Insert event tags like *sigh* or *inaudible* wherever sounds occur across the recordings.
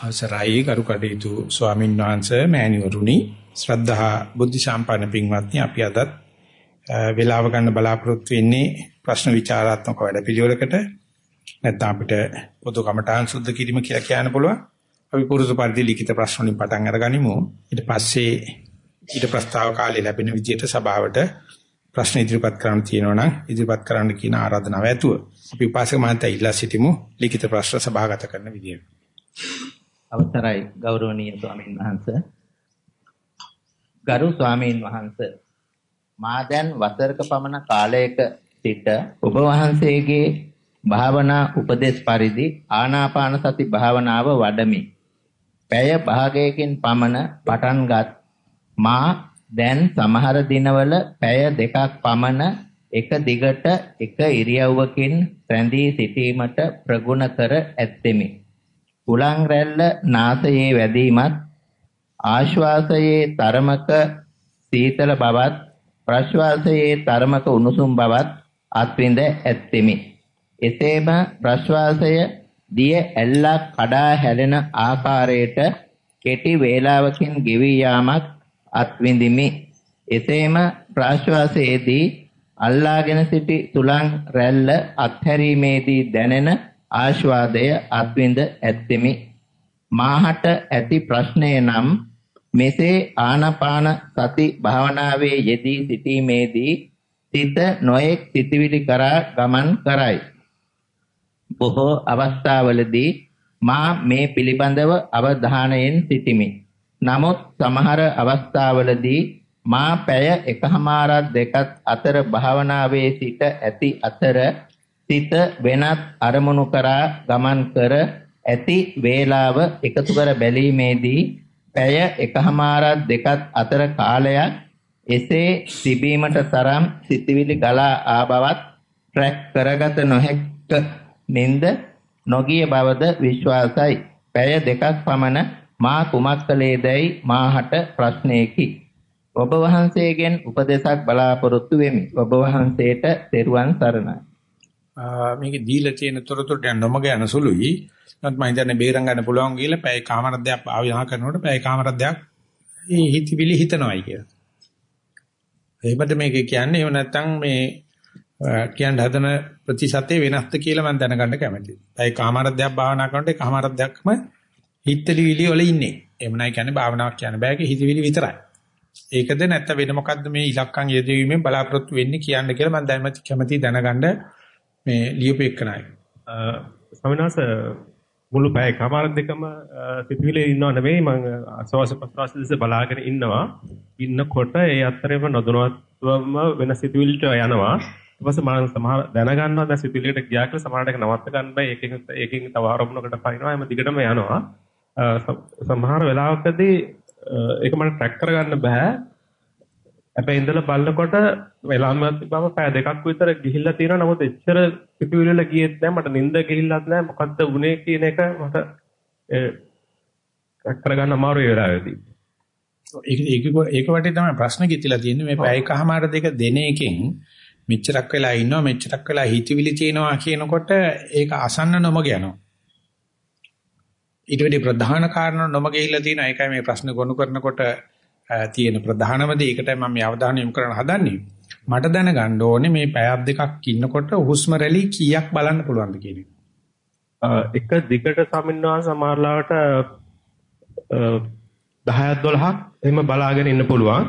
අවසරයි කරු කටයුතු ස්වාමීන් වහන්සේ මෑණිවරුනි. ශ්‍රද්ධා බුද්ධ සම්පන්න පින්වත්නි අපි අදත් වේලාව ගන්න බලාපොරොත්තු වෙන්නේ ප්‍රශ්න විචාරාත්මක වැඩපිළිවෙලකට නැත්නම් අපිට පොදු කමඨාන් සුද්ධ කිරීම කියලා කියන්න පුළුවන්. අපි පුරුදු පරිදි ලිඛිත ප්‍රශ්න වලින් පටන් අරගනිමු. ඊට පස්සේ ඊට ප්‍රස්තාව කාලේ ලැබෙන විදිහට සභාවට ප්‍රශ්න ඉදිරිපත් කරන්න තියෙනවා නම් ඉදිරිපත් කරන්න කියන ආරාධනාව ඇතුව අපි උපාසක මහත්තයා ඉල්ලා සිටිමු ලිඛිත ප්‍රශ්න සභාගත කරන විදියට. අවසරයි ගෞරවනීය ස්වාමීන් වහන්ස ගරු ස්වාමීන් වහන්ස මා දැන් වසරක පමණ කාලයක සිට ඔබ වහන්සේගේ භාවනා උපදේශ පරිදි ආනාපාන සති භාවනාව වඩමි. පැය භාගයකින් පමණ පටන්ගත් මා දැන් සමහර දිනවල පැය දෙකක් පමණ එක දිගට එක ඉරියව්වකින් රැඳී සිටීමට ප්‍රගුණ කර ඇත්තෙමි. උලන් රැල්ල නාසයේ වැදීමත් ආශ්වාසයේ තරමක සීතල බවත් ප්‍රශ්වාසයේ තරමක උණුසුම් බවත් අත්විඳ ඇත්තෙමි. එසේම ප්‍රශ්වාසය දිය ඇල්ලක් කඩා හැලෙන ආකාරයට කෙටි වේලාවකින් ගෙවී යාමක් අත්විඳිමි. එසේම ප්‍රාශ්වාසයේදී අල්ලාගෙන සිටි තුලන් රැල්ල අත්හැරීමේදී දැනෙන ආශ්වාදය අත්විඳ ඇත්තෙමි. මාහට ඇති ප්‍රශ්නය නම් මෙසේ ආනාපාන සති භාවනාවේ යෙදී සිටීමේදී සිත නොයෙක් සිටිවිලි කරා ගමන් කරයි. බොහෝ අවස්ථාවලදී මා මේ පිළිබඳව අවධානයෙන් සිටිමි. නමුත් සමහර අවස්ථාවලදී මා පැය එකහමාරක් දෙකක් අතර භාවනාවේ සිට ඇති අතර සිත වෙනත් අරමුණු කරා ගමන් කර ඇති වේලාව එකතු කර බැලීමේදී පැය එකහමාරක් දෙකක් අතර කාලයක් එසේ තිබීමට තරම් සිතවිලි ගලා ආ බවත් ට්‍රැක් කරගත නොහැක නින්ද නොගිය බවද විශ්වාසයි. පැය දෙකක් පමණ මා කුමක් කළේදයි මාහට ප්‍රශ්නයකි. ඔබ වහන්සේගෙන් උපදේශක් බලාපොරොත්තු වෙමි. ඔබ වහන්සේට තෙරුවන් සරණයි. මේකේ දීලා තියෙන තොරතුරු දැන් නොමග යන සුළුයි. නමුත් මම හිතන්නේ බේරන් ගන්න පුළුවන් කියලා පැය කාමරද්දයක් ආවිහා කරනකොට පැය කාමරද්දයක් ඒ හිතවිලි හිතනවායි කියලා. එහෙමද මේක කියන්නේ එහෙම නැත්නම් මේ කියන්න හදන ප්‍රතිශතේ වෙනස්ද කියලා මම දැනගන්න කැමතියි. පැය කාමරද්දයක් භාවනා කරනකොට ඒ කාමරද්දයක්ම හිතලි විලි වල ඉන්නේ. එහෙම නැහැ කියන්නේ භාවනාවක් කියන්න බෑ හිතවිලි විතරයි. ඒකද නැත්නම් වෙන මොකද්ද මේ ඉලක්කම් යෙදවීමෙන් බලාපොරොත්තු වෙන්නේ කියන්න කියලා මම දැන් කැමතියි දැනගන්න මේ ලියුප එක්කනයි. ස්වාමිනාස මුළු පැය කමාර දෙකම සිතුවිලි ඉන්නව නෙවෙයි මම අසවාස ප්‍රසවාස දෙස බලාගෙන ඉන්නවා. ඉන්නකොට ඒ අතරේම නොදැනුවත්වම වෙන සිතුවිලිට යනවා. ඊට පස්සේ මම සමහර දැනගන්නවා දැන් සිතුවිලිට ගියා කියලා සමහරට ඒක නවත්ත ගන්න බෑ. ඒකෙන් ඒකෙන් තව ආරම්භනකට පනිනවා. එම දිගටම යනවා. සමහර වෙලාවකදී ඒක මට ට්‍රැක් කරගන්න බෑ. හැබැයි ඉඳලා බලනකොට වෙලාමත් බව පැය දෙකක් විතර ගිහිල්ලා තියෙනවා. නමුත් එච්චර පිටුවිල වල ගියෙත් නැහැ. මට නිින්ද ගිහිල්ලත් නැහැ. මොකද්ද වුනේ කියන එක මට ට්‍රැක් කරගන්න අමාරු ඒ වෙලාවේදී. ඒක ඒක ඒක වටේ තමයි ප්‍රශ්න කිතිලා තියෙන්නේ. මේ පැය කහමාර දෙක දෙන එකෙන් මෙච්චරක් වෙලා ඉන්නවා මෙච්චරක් වෙලා හිතවිලි තියෙනවා කියනකොට ඒක අසන්න නොමග යනවා. ඊට වෙඩි ප්‍රධාන කාරණා නොමග ගිහිල්ලා තියෙනවා. ඒකයි මේ ප්‍රශ්න ගොනු කරනකොට තියෙන ප්‍රධානම දේ ඒකටයි මම මේ අවධානය යොමු කරන්න හදන්නේ. මට දැනගන්න ඕනේ මේ පැයක් දෙකක් ඉන්නකොට හුස්ම රැලි කීයක් බලන්න පුළුවන්ද කියන එක. එක දිගට සමින්නවා සමහරලාවට 10ක් 12ක් එහෙම බලාගෙන ඉන්න පුළුවන්.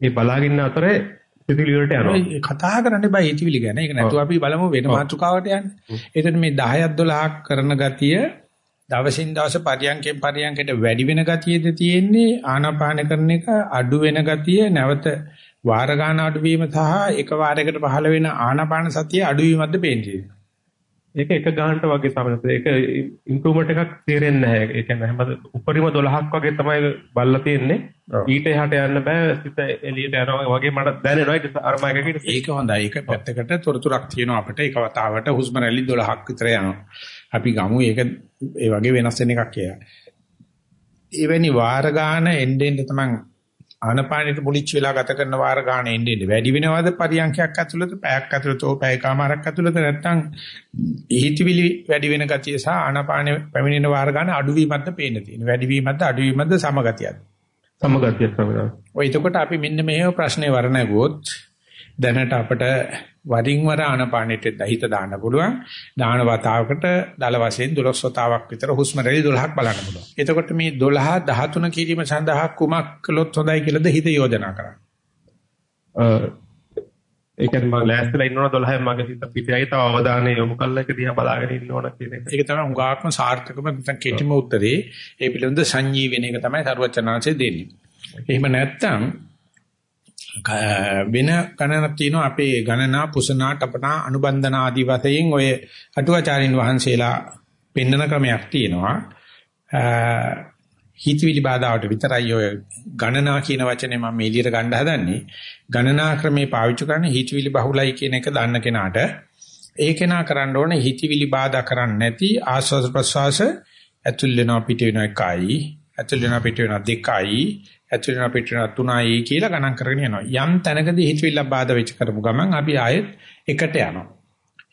මේ බලාගෙන අතරේ සිතිවිලි වලට යනවා. කතා කරන්න බෑ හිතවිලි ගැන. ඒක නැතුව අපි බලමු වෙන මාතෘකාවට යන්න. ඒකට මේ 10ක් 12ක් කරන ගතිය දවසින් දවස පරියන්කෙන් පරියන්කට වැඩි වෙන ගතියද තියෙන්නේ ආනාපාන කරන එක අඩු වෙන ගතිය නැවත වාර ගන්න අඩු වීම සහ එක වාරයකට පහළ වෙන ආනාපාන සතිය අඩු වීමක්ද පේන්නේ. ඒක එක ගන්නට වගේ තමයි. ඒක ඉම්ප්‍රූව්මන්ට් එකක් තේරෙන්නේ නැහැ. ඒ කියන්නේ හැම උපරිම 12ක් වගේ තමයි බලලා තියෙන්නේ. ඊට එහාට යන්න බෑ. සිත එළියට යනවා වගේ මට දැනෙනවා. ඒක අර මම ඒක හොඳයි. ඒක පැත්තකට තොරතුරක් තියෙනවා අපිට. එක වතාවට හුස්ම රැලි 12ක් විතර යනවා. අපි ගමු ඒක ඒ වගේ වෙනස් වෙන එකක් කියලා. එවැනි වාර ගන්න එන්න එන්න තමයි ආනපානෙට මුලිච්ච වෙලා ගත කරන වාර ගන්න එන්නේ එන්නේ වැඩි වෙනවද පරියන්ඛයක් ඇතුළත පැයක් ඇතුළත ඕ පැයකමාරක් ඇතුළත නැත්නම් ඉහිතිවිලි වැඩි වෙන ගතිය සහ ආනපානෙ පැමිණෙන වාර ගන්න අඩුවීමක්ද පේන්න තියෙන. වැඩි වීමක්ද අඩුවීමක්ද සමගතියක්ද සමගතිය ස්වාමීන් ඔය එතකොට අපි මෙන්න මේව ප්‍රශ්නේ වරණගුවොත් දැනට අපිට වරින් වර ආනපානෙට දහිත දාන්න පුළුවන්. දාන වතාවකට දල වශයෙන් 12 වතාවක් විතර හුස්ම රැලි 12ක් බලන්න පුළුවන්. එතකොට මේ 12 13 කිරීම සඳහා කුමක් කළොත් හොඳයි කියලාද හිත යෝජනා කරන්නේ. ඒ කියන්නේ මම ලෑස්තිලා ඉන්නවනේ 12 මගේ හිත පිටයයි තව අවධානය යොමු කරලා ඒක දිහා බලාගෙන ඉන්න ඕන කියන එක. ඒක තමයි හුඟාක්ම සාර්ථකම නැත්නම් කෙටිම උත්තරේ. ඒ පිළිබඳ සංජීව වෙන එක තමයි සරුවචනාංශය දෙන්නේ. එහෙම නැත්නම් වෙන ගණනක් තියෙනවා. අපේ ගණනා පුසනා टपනා අනුබන්ධන ආදී වශයෙන් ඔය අටුවාචාරින් වහන්සේලා පෙන්වන ක්‍රමයක් තියෙනවා. හිතවිලි බාධාවට විතරයි ඔය ගණනා කියන වචනේ මම එළියට ගන්න හදන්නේ. ගණනා ක්‍රමේ පාවිච්චි කරන්නේ හිතවිලි බහුලයි කියන එක දන්න කෙනාට. ඒ කෙනා කරන්න ඕනේ හිතවිලි බාධා කරන්නේ නැති ආස්වාද ප්‍රසවාස ඇතුල් වෙනවා පිට වෙනවා එකයි. ඇතුල් වෙනවා පිට වෙනවා දෙකයි. ඇතුළේ අපිට තුනයි කියලා ගණන් කරගෙන යනවා. යම් තැනකදී හිතවිල්ල බාධා වෙච්ච කරමු ගමන් අපි ආයෙත් එකට යනවා.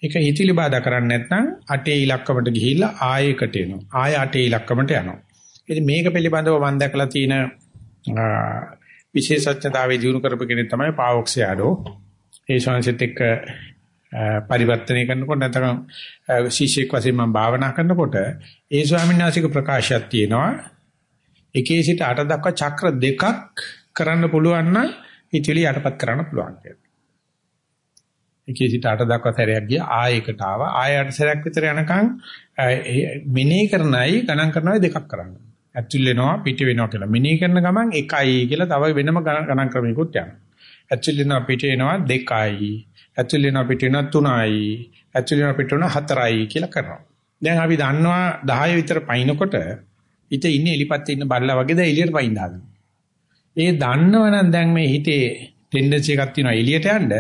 ඒක හිතවිලි බාධා කරන්නේ නැත්නම් අටේ ඉලක්කමට ගිහිල්ලා ආයෙකට එනවා. ආයෙ අටේ ඉලක්කමට යනවා. ඉතින් මේක පිළිබඳව මම දැකලා තියෙන විශේෂඥතාවයේ දිනු කරපු කෙනෙක් තමයි පාවොක්සියාඩෝ. ඒ ශාන්සිත එක්ක පරිවර්තනය කරනකොට නැත්නම් ශිෂ්‍යෙක් වශයෙන් මම භාවනා කරනකොට ඒ ස්වාමීන් වහන්සේගේ ප්‍රකාශයක් තියෙනවා එකේ සිට අට දක්වා චක්‍ර දෙකක් කරන්න පුළුවන් නම් හිතවිලි යටපත් කරන්න පුළුවන් කියලා. එකේ සිට අට දක්වා සැරයක් ගියා ආයෙකට ආවා ආයෙ අට සැරයක් විතර යනකම් මිනේ කරනයි ගණන් කරනයි දෙකක් කරන්න. ඇතුල් වෙනවා පිට වෙනවා කියලා. මිනේ කරන ගමන් එකයි කියලා තව වෙනම ගණන් ක්‍රමයකට යනවා. ඇතුල් වෙනවා පිට වෙනවා දෙකයි. ඇතුල් වෙනවා පිට වෙනවා තුනයි. ඇතුල් වෙනවා පිට වෙනවා හතරයි කියලා කරනවා. දැන් අපි දන්නවා 10 විතර පයින්නකොට හිත ඉන්නේ එලිපත් ඉන්න බල්ලා වගේ දැන් එළියට පයින් දානවා. ඒ දන්නවනම් දැන් මේ හිතේ ටෙන්ඩන්සි එකක් තියෙනවා එළියට යන්න.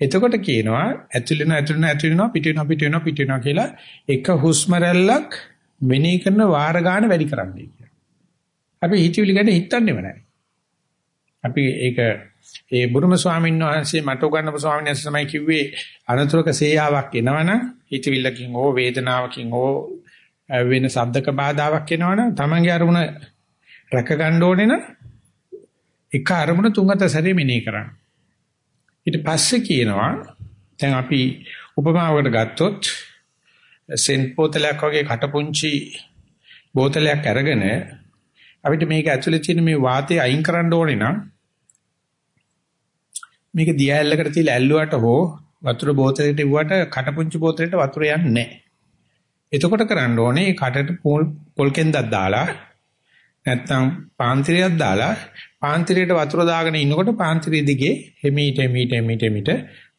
එතකොට කියනවා ඇතුල් වෙනවා ඇතුල් වෙනවා ඇතුල් වෙනවා පිට වෙනවා පිට වෙනවා පිට වෙනවා කියලා එක හුස්ම රැල්ලක් මෙනෙහි කරන වාර ගන්න වැඩි කරන්නයි කියලා. අපි හිතවිලි ගැන හිතන්නේම නැහැ. අපි ඒක ඒ බුරුම ස්වාමීන් වහන්සේ මට උගන්වපු ස්වාමීන් වහන්සේ තමයි කිව්වේ අනතුරක සේයාවක් එනවනම් හිතවිල්ලකින් හෝ වේදනාවකින් හෝ වෙන සද්දක බාධාවක් එනවනම් තමන්ගේ අරමුණ රැක ගන්න ඕනේ නම් එක අරමුණ තුන්ගත සැරේ මෙනෙහි කරන්න. ඊට පස්සේ කියනවා දැන් අපි උපමාවකට ගත්තොත් සෙන්ට් බෝතලයක් වගේ කටපුංචි බෝතලයක් අරගෙන අපිට මේක ඇතුලේ තියෙන මේ වාතය අයින් කරන්න ඕනේ නම් මේක දියැලකට තියලා ඇල්ලුවට හෝ වතුර බෝතලෙට ඉවුවට කටපුංචි බෝතලෙට වතුර යන්නේ නැහැ. එතකොට කරන්න ඕනේ කටට පොල් කෙන්දක් දාලා නැත්නම් පාන්තිරියක් දාලා පාන්තිරියට වතුර දාගෙන ඉන්නකොට පාන්තිරිය දිගේ හිමීට හිමීට හිමීට හිමීට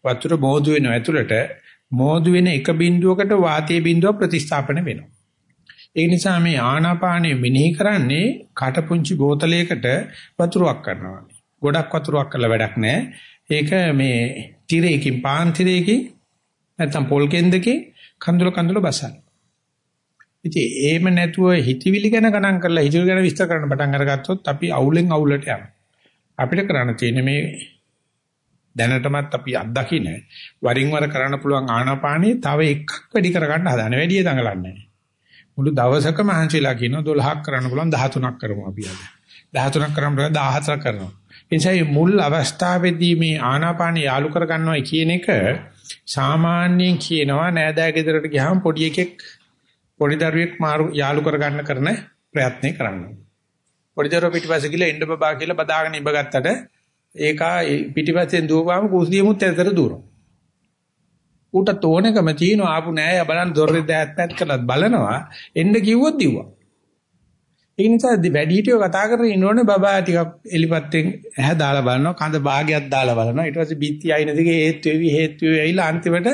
වතුර මෝදු වෙන ඇතුළට මෝදු වෙන එක බිඳුවකට වාතයේ බිඳුව ප්‍රතිස්ථාපන වෙනවා. ඒ නිසා මේ ආනාපානෙ මෙනෙහි කරන්නේ කටපුංචි බෝතලයකට වතුරක් කරනවා. ගොඩක් වතුරක් කරලා වැඩක් නැහැ. ඒක මේ තිරයකින් පාන්තිරයකින් නැත්නම් පොල් කෙන්දකින් කඳුල කඳුල බසන. ඉතින් එහෙම නැතුව හිතවිලි ගැන ගණන් කරලා හිතවිලි ගැන විස්තර කරන්න පටන් අරගත්තොත් අපි අවුලෙන් අවුලට යනවා. අපිට කරන්න තියෙන්නේ මේ දැනටමත් අපි අත්දකින්න වරින් වර කරන්න පුළුවන් ආනාපානිය තව එකක් වැඩි කරගන්න හදන වැඩි දඟලන්නේ මුළු දවසකම මහන්සිලා කියනවා 12ක් කරන්න පුළුවන් 13ක් කරමු අපි අද. 13ක් කරන්න පුළුවන් 14ක් කරනවා. එනිසා මුල් අවස්ථාවේදී මේ ආනාපානිය යාලු කරගන්නවා කියන එක සාමාන්‍යයෙන් කියනවා නෑදෑ ගෙදරට ගියාම පොඩි එකෙක් පොඩි දරුවෙක් මාරු යාළු කරගන්න කරන ප්‍රයත්නේ කරන්න. පොඩි දරුවා පිටිපස්සේ ගිහලා එන්න බබා කියලා බදාගෙන ඉබගත්තට ඒක පිටිපස්සෙන් දුවපුවාම කුස්සියමුත් ඇතර දුවනවා. ඌට තෝණකම තියෙනවා ආපු නෑ බලන්න දොරේ දැත් පැත් කළත් බලනවා එන්න කිව්වොත් දිව්වා. ඒ නිසා වැඩිහිටියෝ කතා කරගෙන ඉන්නෝනේ බබා ටිකක් එලිපත්තෙන් ඇහැ දාලා බලනවා කඳ භාගයක් දාලා බලනවා ඊට පස්සේ බිත්ති අයින දිගේ හේතු වෙවි හේතු වෙවි ඇවිල්ලා අන්තිමට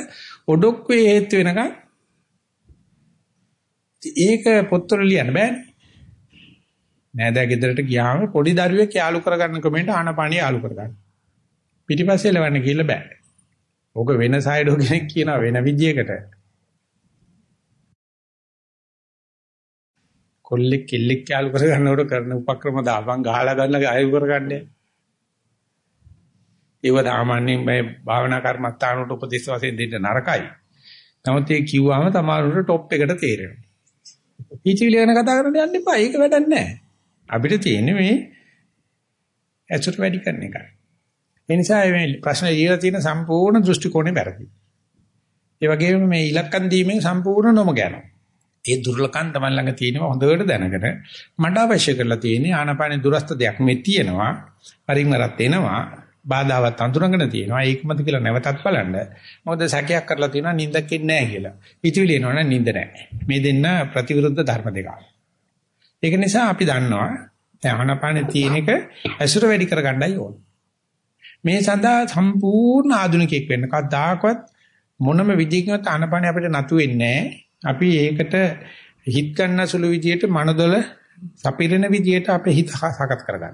ඔඩොක්කේ හේතු වෙනකන් ඒක පොත්වල ලියන්න බෑනේ. නෑදෑ ගෙදරට ගියාම පොඩි දරුවෙක් යාළු කරගන්න කමෙන්ට ආනපානිය යාළු කරගන්න. පිටිපස්සේ ලවන්න කියලා බෑ. ඕක වෙන සයිඩෝ කෙනෙක් කියනවා වෙන විදියකට. කොල්ලෙක් කෙල්ලෙක් යාළු කරගන්නකොට කරන උපක්‍රම දාපන් ගහලා ගන්න ආයු කරගන්නේ. ඒව සාමාන්‍යයෙන් මේ භාවනා කර්මස්ථානවලට උපදේශ වශයෙන් දෙන්න නරකයි. නමුත් ඒ කිව්වම තමාරුට টොප් එකට තේරෙනවා. හිතවිලි ගැන කතා කරන්න යන්න එපා. ඒක වැඩක් නැහැ. අපිට තියෙන්නේ මේ ඇසුර වැඩි කරන එකයි. ඒ නිසා මේ ප්‍රශ්න ඉහළ තියෙන සම්පූර්ණ දෘෂ්ටි කෝණය වැරදි. ඒ වගේම මේ ඉලක්කම් දීමෙන් සම්පූර්ණ නොම ගන්නවා. ඒ දුර්ලකම් තමයි ළඟ තියෙනවා හොඳට දැනගෙන මට අවශ්‍ය කරලා තියෙන්නේ ආනාපානේ දුරස්ත දෙයක් මේ තියෙනවා. පරිම වරත් එනවා. බාධාවත් අඳුරගෙන තියෙනවා. ඒකමද කියලා නැවතත් බලන්න. මොකද සැකයක් කරලා තියෙනවා නිින්දකින් නැහැ කියලා. පිටිවිලි එනවනම් නිින්ද නැහැ. මේ දෙන්න ප්‍රතිවිරුද්ධ ධර්ම දෙකක්. ඒක නිසා අපි දන්නවා දැන් ආනාපානේ තියෙන එක ඇසුර වැඩි කරගන්නයි ඕන. මේ සඳහා සම්පූර්ණ ආධුනිකයෙක් වෙන්න කවදාකවත් මොනම විදිහකින්වත් ආනාපානේ අපිට නතු වෙන්නේ අපි ඒකට හිත ගන්න සුළු විදියට මනදොල සපිරෙන විදියට අපේ හිත සකස් කරගන්නවා.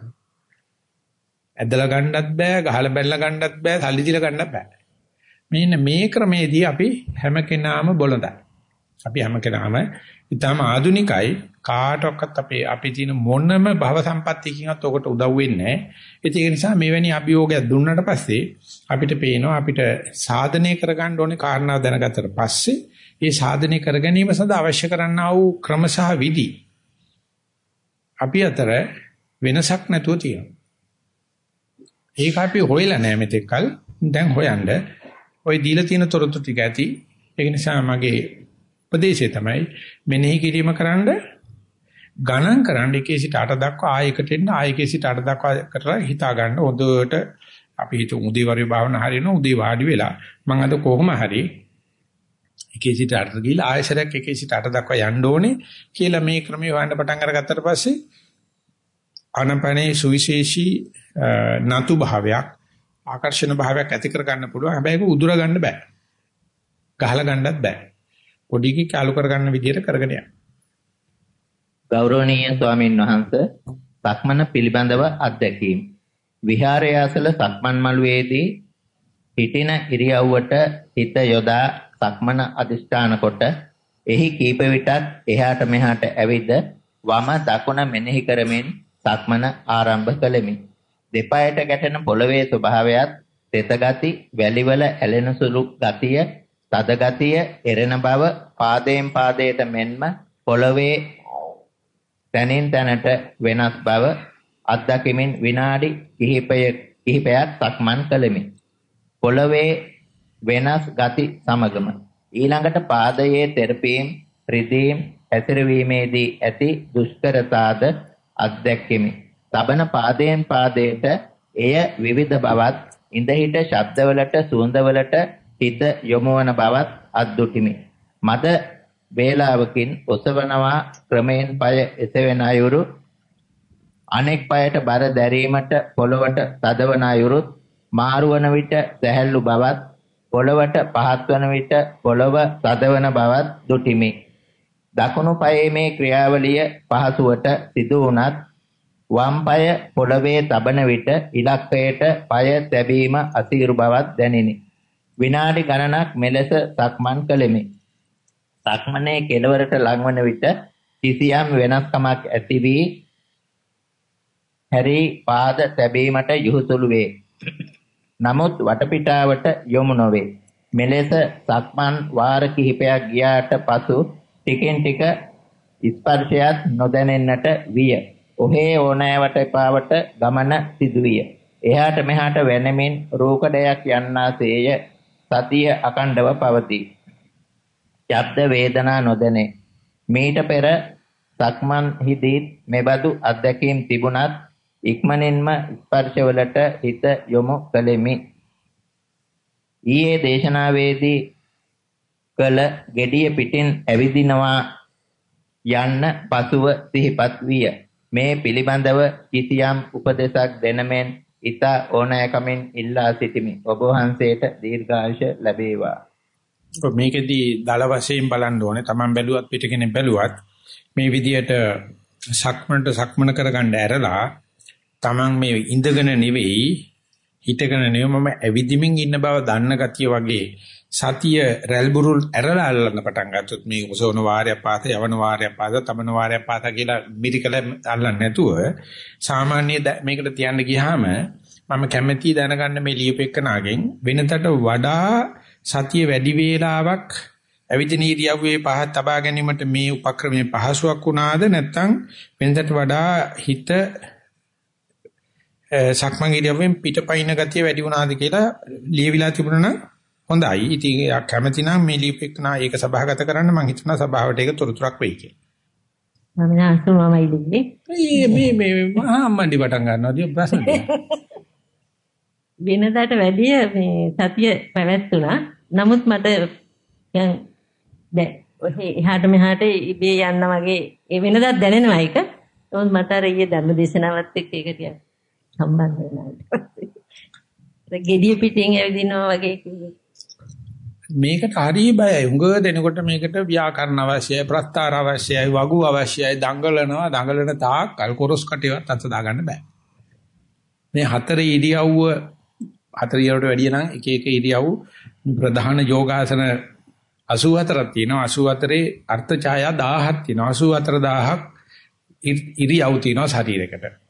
ඇදලා ගන්නත් බෑ, ගහලා බැලලා ගන්නත් බෑ, සල්ලි දීලා ගන්නත් බෑ. මෙන්න මේ ක්‍රමේදී අපි හැම කෙනාම බොළඳයි. අපි හැම කෙනාම ඊටම ආදුනිකයි කාටවත් අපේ අපි තියෙන මොනම භව සම්පත්තියකින්වත් ඔකට උදව් වෙන්නේ නැහැ. ඒක නිසා මෙවැනි අභියෝගයක් දුන්නට පස්සේ අපිට පේනවා අපිට සාධනය කරගන්න ඕනේ කාරණා දැනගත්තට පස්සේ ඒ සාධනය කර ගැනීම සඳහා අවශ්‍ය කරන්නා වූ ක්‍රම සහ විදි අපි අතර වෙනසක් නැතුව තියෙනවා. ඒක අපි හොයලා නැහැ මෙතෙක්කල්. දැන් හොයන්න. ওই දීලා තියෙන තොරතුරු ටික ඇති. ඒක නිසා මගේ උපදේශය තමයි මෙනෙහි කිරීම කරන්න ගණන් කරන්න එකේ සිට 8 දක්වා ආයකට එන්න ආයකේ සිට 8 දක්වා කරලා හිතා ගන්න හොඳට අපි හිතමු උදේ වරුවේ භාවනා හරියන උදේ වාඩි වෙලා මම අද කොහොම හරි එකේ සිට 8 ගිහලා ආයශරයක් එකේ සිට 8 දක්වා යන්න ඕනේ කියලා මේ ක්‍රමයේ හොයන්න පටන් අරගත්තට පස්සේ ආනපනේ සුවිශේෂී නතු භාවයක් ආකර්ෂණ භාවයක් ඇති කර ගන්න පුළුවන්. හැබැයි ඒක උදුර ගන්න බෑ. ගහලා ගන්නත් බෑ. පොඩි එකේ කාලු කර ගන්න විදියට කරගෙන යන්න. ගෞරවනීය ස්වාමින් වහන්සේ සක්මන පිළිබඳව අත්දැකීම්. විහාරය අසල සක්මන් මළුවේදී හිටින ඉරියව්වට හිත යොදා සක්මන අදිෂ්ඨාන කොට එහි කීප විටක් එහාට මෙහාට ඇවිද වම දකුණ මෙනෙහි කරමින් සක්මන ආරම්භ කළෙමි. දෙපයට ගැටෙන පොළවේ ස්වභාවයත් තෙත ගති, වැලිවල ඇලෙන සුළු ගතිය, තද ගතිය, එරෙන බව, පාදයෙන් පාදයට මෙන්ම පොළවේ තැනින් තැනට වෙනස් බව අත්දැකීමෙන් විනාඩි කිහිපය කිහිපයක් සක්මන් කළෙමි. පොළවේ වෙනස් ගති සමගම ඊළඟට පාදයේ තෙරපීම් රිදීම් හැසිරවීමේදී ඇති දුෂ්කරතාද අත්දැක්කෙමි. තබන පාදයෙන් පාදයට එය විවිධ බවත් ඉඳහිට ශබ්දවලට සුවඳවලට හිත යොමවන බවත් අත්දුටිමි. මද වේලාවකින් ඔසවනවා ක්‍රමයෙන් পায় එසවෙන අයුරු අනෙක් পায়ට බර දැරීමට පොළවට තදවන අයුරුත් මාරුවන විට සැහැල්ලු බවත් පොළවට පහත් වන විට පොළව තදවන බවත් දුටිමි. දකුණු පායේ මේ ක්‍රියාවලිය පහසුවට සිදු වුණත් වම් පාය පොළවේ තබන විට ඉලක්කයට පාය තැබීම අසීරු බවක් දැනිනි. විනාඩි ගණනක් මෙලෙස සක්මන් කළෙමි. සක්මනේ කෙළවරට ලංවන විට කිසියම් වෙනස්කමක් ඇති වී හැරි පාද තැබීමට යොහුසුළු වේ. නමුත් වටපිටාවට යොමු නොවේ. මෙලෙස සක්මන් වාර කිහිපයක් ගියාට පසු ටිකෙන් ටික ස්පර්ශයත් නොදැනෙන්නට විය. ඔහේ ඕනෑවට එපාවට ගමන සිදුවිය. එහාට මෙහාට වෙනමින් රූකඩයක් යන්නාසේය සතිය අකණ්ඩව පවතී. ශබ්ද වේදනා නොදැනේ. මීට පෙර සක්මන් හිදී මෙබඳු අත්දැකීම් තිබුණත් ඉක්මනින්ම ස්පර්ශවලට හිත යොමු කළෙමි. ඊයේ දේශනාවේදී කළ gediya පිටින් ඇවිදිනවා යන්න පසුව සිහිපත් විය. මේ පිළිබඳව කිසියම් උපදේශක් දෙනමෙන් ඊට ඕනෑකමින් ඉල්ලා සිටිමි. ඔබ වහන්සේට දීර්ඝායුෂ ලැබේවා. මේකෙදී දල වශයෙන් බලන්න ඕනේ. Taman බැලුවත් පිටකෙනෙක් බැලුවත් මේ විදියට සක්මනට සක්මන කරගන්න ඇරලා Taman මේ ඉඳගෙන නෙවෙයි හිටගෙන නෙවෙයි මම ඇවිදිමින් ඉන්න බව දන්න ගතිය වගේ සතිය රැල්බුරුල් ඇරලා අල්ලන්න පටන් ගත්තොත් මේ ඔසවන වාරයක් පාත යවන වාරයක් පාත තමන වාරයක් පාත කියලා මිරිකල අල්ලන්නේ නැතුව සාමාන්‍ය මේකට තියන්න ගියාම මම කැමැති දැනගන්න මේ ලියුපෙකනාගෙන් වෙනතට වඩා සතිය වැඩි වේලාවක් ඇවිදින ඉරියව්වේ පහ තබා ගැනීමට මේ උපක්‍රමයේ පහසුවක් වුණාද නැත්නම් වෙනතට වඩා හිත සක්මන් ඉරියව්වෙන් පිටපයින් ගතිය වැඩි වුණාද කියලා ලියවිලා තිබුණා නම් හොඳයි. ඉතින් කැමැති නම් මේ ලියුපෙකනා ඒක සභාගත කරන්න මම හිතනවා සභාවට ඒක තොරතුරක් වෙයි කියලා. මම නාසුමමයි දෙන්නේ. මේ මේ මේ අම්මන්ඩි පටන් ගන්නවාදී ප්‍රශ්න. *laughs* වෙනදාට වැඩිය මේ සතිය පැවැත්තුණා. නමුත් මට දැන් ඔහේ එහාට මෙහාට ඉබේ යන්න වගේ ඒ වෙනදාත් දැනෙනවා ඒක. නමුත් මට අර ඊයේ ධර්ම දේශනාවත් එක්ක ඒක ටික සම්බන්ධ වෙනවා. *laughs* ගෙඩිය පිටින් ඇවිදිනවා වගේ කිව්වේ. මේකට හරිය බයයි. හුඟ දෙනකොට මේකට ව්‍යාකරණ අවශ්‍යයි, ප්‍රස්තාර අවශ්‍යයි, වගු අවශ්‍යයි, දඟලනවා, දඟලන තාක් කල්කොරස් කටේවත් අත දාගන්න බෑ. මේ හතර ඉරියව්ව හතර ඉරියව්වට වැඩිය නම් එක එක ඉරියව් ප්‍රධාන යෝගාසන 84ක් තියෙනවා. 84 අර්ථ ඡායා 1000ක් තියෙනවා. 84000ක් ඉරියව් තියෙනවා ශරීරයකට.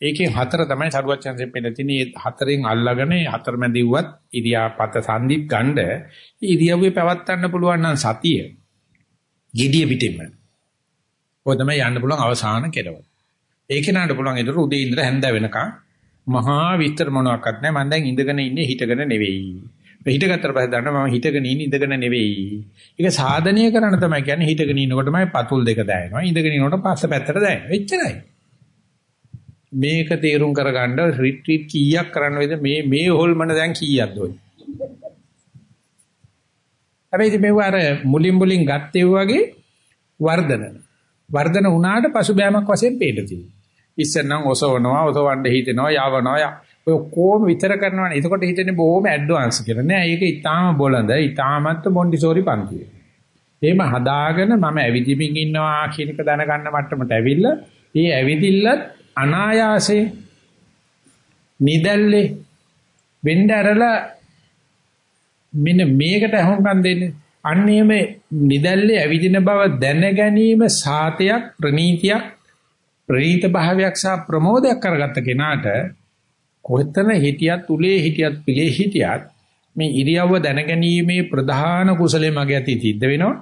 ඒකෙන් හතර තමයි සරුවච්චන්සෙන් පෙන්න තියෙන්නේ. හතරෙන් අල්ලගෙන හතරමැදිව්වත් ඉරියාපත සංදිප් ගන්න ඉරියව්වේ පැවැත්වන්න පුළුවන් නම් සතිය. gediya පිටින්ම. ඔය තමයි යන්න පුළුවන් අවසාන කෙලවර. ඒක නට පුළුවන් ඒතර උදේ ඉඳලා හැන්ද වෙනකන් මහා විතර මොනවාක්වත් නැහැ. මම දැන් ඉඳගෙන ඉන්නේ හිටගෙන නෙවෙයි. හිටගත්තට පස්සේ දන්නවා මම හිටගෙන ඉන්නේ ඉඳගෙන නෙවෙයි. ඒක සාධනීය කරන්න තමයි කියන්නේ හිටගෙන ඉන්නකොටමයි පතුල් දෙක දැනෙනවා. ඉඳගෙන ඉන්නකොට පස්ස පැත්තට දැනෙනවා. එච්චරයි. මේක තේරුම් කරගන්න රිට්‍රීට් කීයක් කරන්න වේද? මේ මේ හොල්මන දැන් කීයක්ද ඔය? හැබැයි මේව අර මුලින් මුලින් ගත්තේ වගේ වර්ධන. වර්ධන වුණාට පසුබෑමක් වශයෙන් පේන්න තියෙනවා. ඉස්සෙන් නම් ඔසවනවා ඔසවන්න හිතෙනවා යවනවා ඔය කොහොම විතර කරනවනේ. එතකොට හිතෙන්නේ බොහොම ඇඩ්වාන්ස් කියලා. නෑ ඒක ඊටාම බොළඳ ඊටාමත් මොන්ඩිසෝරි පන්තිය. එහෙම හදාගෙන මම ඇවිදිමින් ඉන්නවා කියන එක දැනගන්න මට්ටමට ඇවිල්ලා ඒ ඇවිදිල්ලත් අනායාසයෙන් නිදැල්ලේ වෙන්න ඇරලා මෙන්න මේකට අහුම්කම් දෙන්නේ. අන්න එහෙම නිදැල්ලේ ඇවිදින බව දැන ගැනීම සාතයක් ප්‍රනීතියක් ප්‍රීත භාවයක් සහ ප්‍රමෝදයක් කරගත්ත කෙනාට කොහෙතන හිටියත් උලේ හිටියත් පිළේ හිටියත් මේ ඉරියව්ව දැනගැනීමේ ප්‍රධාන කුසලයේ මගේ අතී සිද්ධ වෙනවා.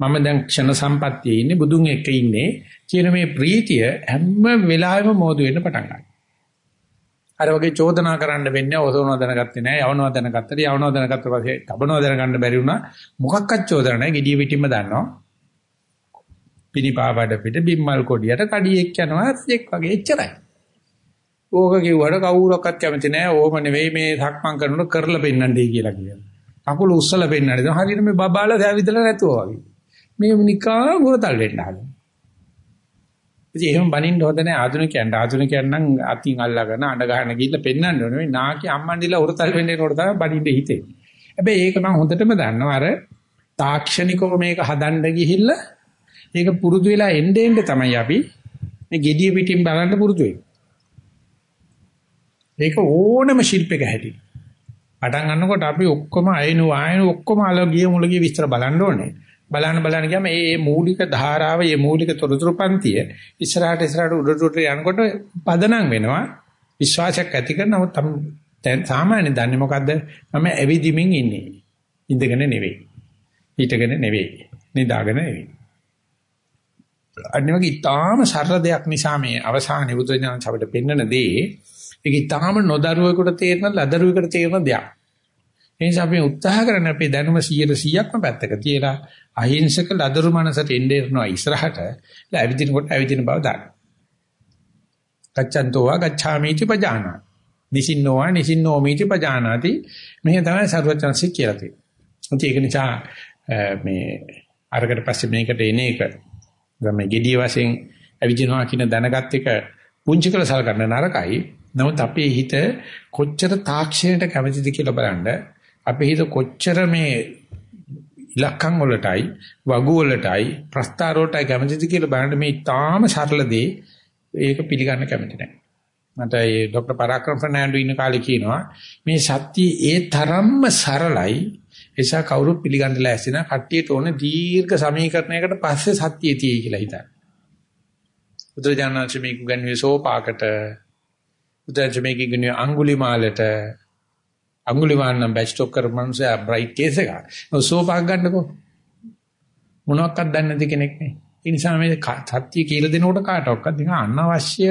මම දැන් ක්ෂණ සම්පත්තියේ ඉන්නේ බුදුන් එක්ක ඉන්නේ කියන මේ ප්‍රීතිය හැම වෙලාවෙම මෝදු වෙන්න පටන් ගන්නවා. අර වගේ චෝදනා කරන්න වෙන්නේ ඔසවනවා දැනගත්තේ නැහැ යවනවා දැනගත්තට යවනවා දැනගත්ත පස්සේ තබනවා දැනගන්න බැරි වුණා මොකක්වත් චෝදනා නැහැ gediya පිටින්ම දන්නවා. පිනිපාවඩ පිට බිම්මල් කොඩියට කඩියෙක් යනවා එක් වගේ එච්චරයි. ඕක කිව්වට කවුරක්වත් කැමති නැහැ ඕම නෙවෙයි මේ සක්මන් කරනකොට කරලා පෙන්නන්නයි කියලා කියනවා. අකුල උස්සලා පෙන්නන්නේ. හරියට මේ බබාලා දැවිදලා නැතුවා වගේ. මේ නිකා ගොරතල් වෙන්න හදන. ඉතින් එහෙම බනින්න හොඳ නැහැ ආධුනිකයන්ට. ආධුනිකයන් නම් අතින් අල්ලගෙන අඬ ගහන ගිහිල්ලා පෙන්වන්න ඕනේ. මේ නාකි අම්මන්ඩිලා උරතල් වෙන්න එනකොට තමයි බනින්න හිතේ. හැබැයි ඒක මම හොඳටම දන්නවා අර තාක්ෂණිකව මේක හදන්න ගිහිල්ලා ඒක පුරුදු වෙලා එන්න එන්න තමයි අපි මේ gediya පිටින් බලන්න පුරුදු වෙන්නේ. ඒක ඕනම ශිල්පයක හැටි. පටන් ගන්නකොට අපි ඔක්කොම අයනු ආයනු ඔක්කොම අලගිය මුලගිය විස්තර බලන්න ඕනේ. බලන්න බලන්න ගියාම මේ මේ මූලික ධාරාව, මේ මූලික තොරතුරු පන්තිය ඉස්සරහට ඉස්සරහට උඩට උඩට යනකොට පදනම් වෙනවා. විශ්වාසයක් ඇති කරනවොත් දැන් සාමාන්‍ය දන්නේ මොකද්ද? මම ඇවිදිමින් ඉන්නේ. ඉඳගෙන නෙවෙයි. හිටගෙන නෙවෙයි. නිදාගෙන නෙවෙයි. අනිත් වගේ ඊටාම සරල දෙයක් නිසා මේ අවසානයේ බුදුරජාණන් අපිට පෙන්වන දේ ඒක ඊටාම නොදරුවෙකුට තේරෙන ලදරුවෙකුට තේරෙන දෙයක්. ඒ නිසා අපි උත්සාහ කරන අපේ දැනුම 100%ක්ම පැත්තක තියලා අහිංසක ලදරු මනසට එන්නේ යනවා ඉස්සරහට. ඇවිදිනකොට ඇවිදින බව දාන්න. ගච්ඡන්තෝවා ගච්ඡාමිති පජානා. නිසින්නෝවා නිසින්නෝමිති පජානාති. මෙහෙ තමයි සර්වචන්සි කියලා තියෙන්නේ. ඒක නිසා මේ අරකට පස්සේ මේකට එන එක මේ gediy වශයෙන් ඇවිදිනවා කියන දැනගත් එක පුංචි කළ සලකන්න නරකයි. නමුත් අපේ හිත කොච්චර තාක්ෂණයට කැමතිද කියලා බලන්න අපේ හිත කොච්චර මේ ඉලක්කම් වලටයි වගු වලටයි ප්‍රස්තාර වලටයි කැමතිද කියලා බලන්න මේ තාම සරල දේ ඒක පිළිගන්න කැමති නැහැ. මට ඒ ડોક્ટર පරාක්‍රම ෆර්නෑන්ඩෝ ඉන්න කාලේ කියනවා මේ සත්‍ය ඒ තරම්ම සරලයි එසා කවුරු පිළිගන්න ලෑස්ති නැහැ. කට්ටියට ඕන දීර්ඝ සමීකරණයකට පස්සේ සත්‍යය තියෙයි කියලා හිතන්න. බුදුරජාණන් මේක ගන්නේ සෝපාකට උදැන්ච මේකේ ගිනිය අඟුලිමාලට අඟුලිමාල නම් බැස්ටොක් කරපු මනුස්සයා බ්‍රයිට් කේස් එක. සෝපාක් ගන්නකෝ. මොනවත් දන්නේ නැති කෙනෙක් නේ. ඒ නිසා මේ සත්‍ය කියලා දෙනකොට කාටවත් නිකන් අනවශ්‍ය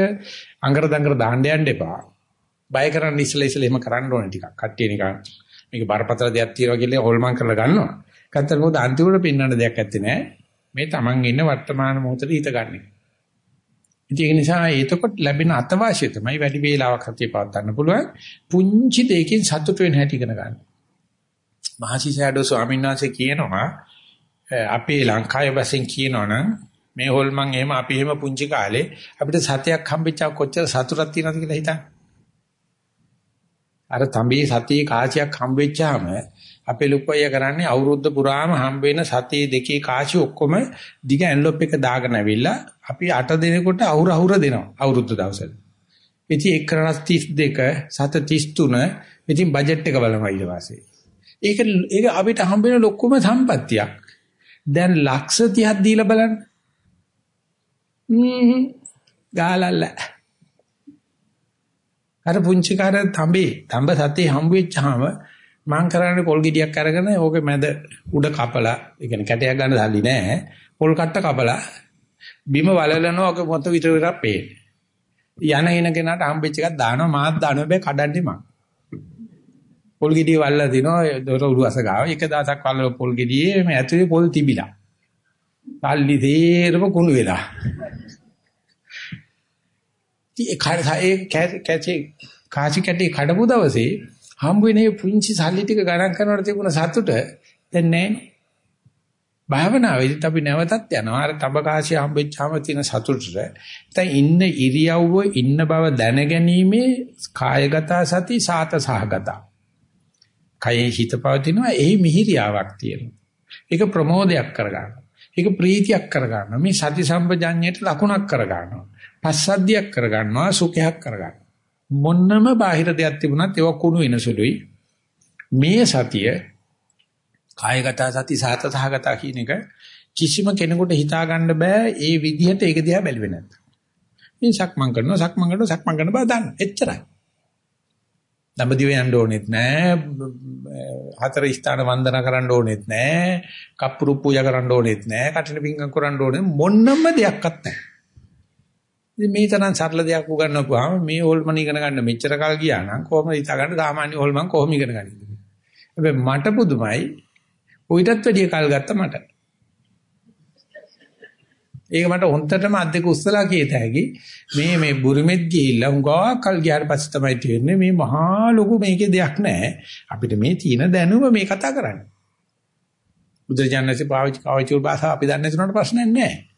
අඟර දඟර දාන්න යන්න එපා. බය කරන්න ඉස්සලා ඉස්සලා එහෙම කරන්න ඕනේ ටිකක්. කට්ටිය නිකන් මේක බරපතල දෙයක් තියනවා කියලා හොල්මන් කරලා ගන්නවා. කන්තර මොකද අන්තිමට පින්නන්න දෙයක් ඇත්තේ නැහැ. මේ Taman ඉන්න වර්තමාන මොහොතේ හිත ගන්න එක. ඉතින් ඒ නිසා ඒතකොට ලැබෙන අතවාසිය තමයි වැඩි වේලාවක් හතිය පවත් ගන්න පුළුවන්. පුංචි දෙයකින් සතුට වෙන හැටි ඉගෙන ගන්න. මහසි සෑඩෝ ස්වාමීන් වහන්සේ කියනවා අපේ ලංකාවේ වශයෙන් කියනවනම් මේ හොල්මන් එහෙම අපි එහෙම පුංචි කාලේ අපිට සතයක් හම්බෙච්චා කොච්චර සතුටක් තියෙනවද කියලා හිතන්න. අර තඹේ සතියේ කාසියක් හම්බෙච්චාම අපේ ලුක්කය කරන්නේ අවුරුද්ද පුරාම හම්බ වෙන සතියේ දෙකේ කාසි ඔක්කොම දිග ඇන්ලොප් එක දාගෙන ඇවිල්ලා අපි 8 දිනකට අවුර අවුර දෙනවා අවුරුද්ද දවසට. ඉතින් එක්කරණස් 32 සත 33 ඉතින් බජට් එක බලනවා ඊට පස්සේ. ඒක ඒක අපිට හම්බ වෙන ලොකුම සම්පත්තියක්. දැන් ලක්ෂ 30ක් දීලා බලන්න. හ්ම් ගාලල්ල. අර පුංචි කාර තඹේ තඹ සතේ හම්බ වෙච්චාම මං කරන්නේ පොල් ගෙඩියක් අරගෙන ඕකේ මැද උඩ කපලා ඒ කියන්නේ කැටයක් ගන්න සල්ලි නැහැ. පොල් කට්ට කපලා බිම වලලනවා ඕක මොත විතර විතර පේන්නේ. යන එන කෙනාට හම්බෙච්ච එකක් දානවා මාත් දානවා බෑ කඩන්නේ මං. පොල් ගෙඩිය වල්ලා දිනවා දොර උළුවස ගාව. එක දවසක් වල්ලා පොල් ගෙඩියේ මේ ඇතුලේ පොල් තිබිලා. සල්ලි තේරම කුණු වෙලා. ඒ කැචේ කාචි කැටි කඩපු දවසේ හම්බ වෙන මේ පුංචි සල්ලි ටික ගණන් කරනකොට තිබුණ සතුට දැන් නැහැ. භාවනාවේදීත් අපි නැවතත් යනවා. අර තඹ කාසිය හම්බෙච්චාම තියෙන සතුටට. දැන් ඉන්න ඉරියව්ව ඉන්න බව දැනගැනීමේ කායගත සති සාත සහගත. කයේ හිත පවතිනවා එහි මිහිරියාවක් තියෙනවා. ඒක ප්‍රමෝදයක් කරගන්නවා. ඒක ප්‍රීතියක් කරගන්නවා. මේ සති සම්පජඤ්ඤයට ලකුණක් කරගන්නවා. පස්සද්ධියක් කරගන්නවා සුඛයක් කරගන්නවා. මොන්නම බාහිර දෙයක් තිබුණත් ඒවා කුණු වෙන සුළුයි. මේ සතිය කායගත සති සාත සහගත කියන එක කිසිම කෙනෙකුට හිතා ගන්න බෑ ඒ විදිහට ඒක දිහා බැලුවේ නැත්නම්. මේ සක්මන් කරනවා සක්මන් කරනවා සක්මන් කරන බව දන්න. එච්චරයි. දඹදිව යන්න ඕනෙත් නෑ. හතර ස්ථාන වන්දනා කරන්න ඕනෙත් නෑ. කප්පුරු පූජා කරන්න ඕනෙත් නෑ. කටින පිංගම් කරන්න ඕනේ මොන්නම දෙයක්වත් නෑ. ඉතින් මේ තරම් සරල දෙයක් උගන්වපුවාම මේ හොල්මන් ඉගෙන ගන්න මෙච්චර කල් ගියා නම් කොහොමද හිතා ගන්න? සාමාන්‍ය හොල්මන් කොහොම ඉගෙන ගන්නේ. හැබැයි මට පුදුමයි. උවිතත් වැඩිය කල් ගත්ත මට. ඒක මට හොන්තටම අද්දක උස්සලා කියත හැකි. මේ මේ බුරුමෙත් ගිහිල්ලා හුඟා කල් ගියාට පස්සේ තමයි තේරෙන්නේ මේ මහා ලොකු මේකේ දෙයක් නැහැ. අපිට මේ තියෙන දැනුම මේ කතා කරන්නේ. බුදුරජාණන්සේ පාවිච්චි කාවිචුල් භාෂාව අපි දන්නේ නැතුනට ප්‍රශ්නයක් නැහැ.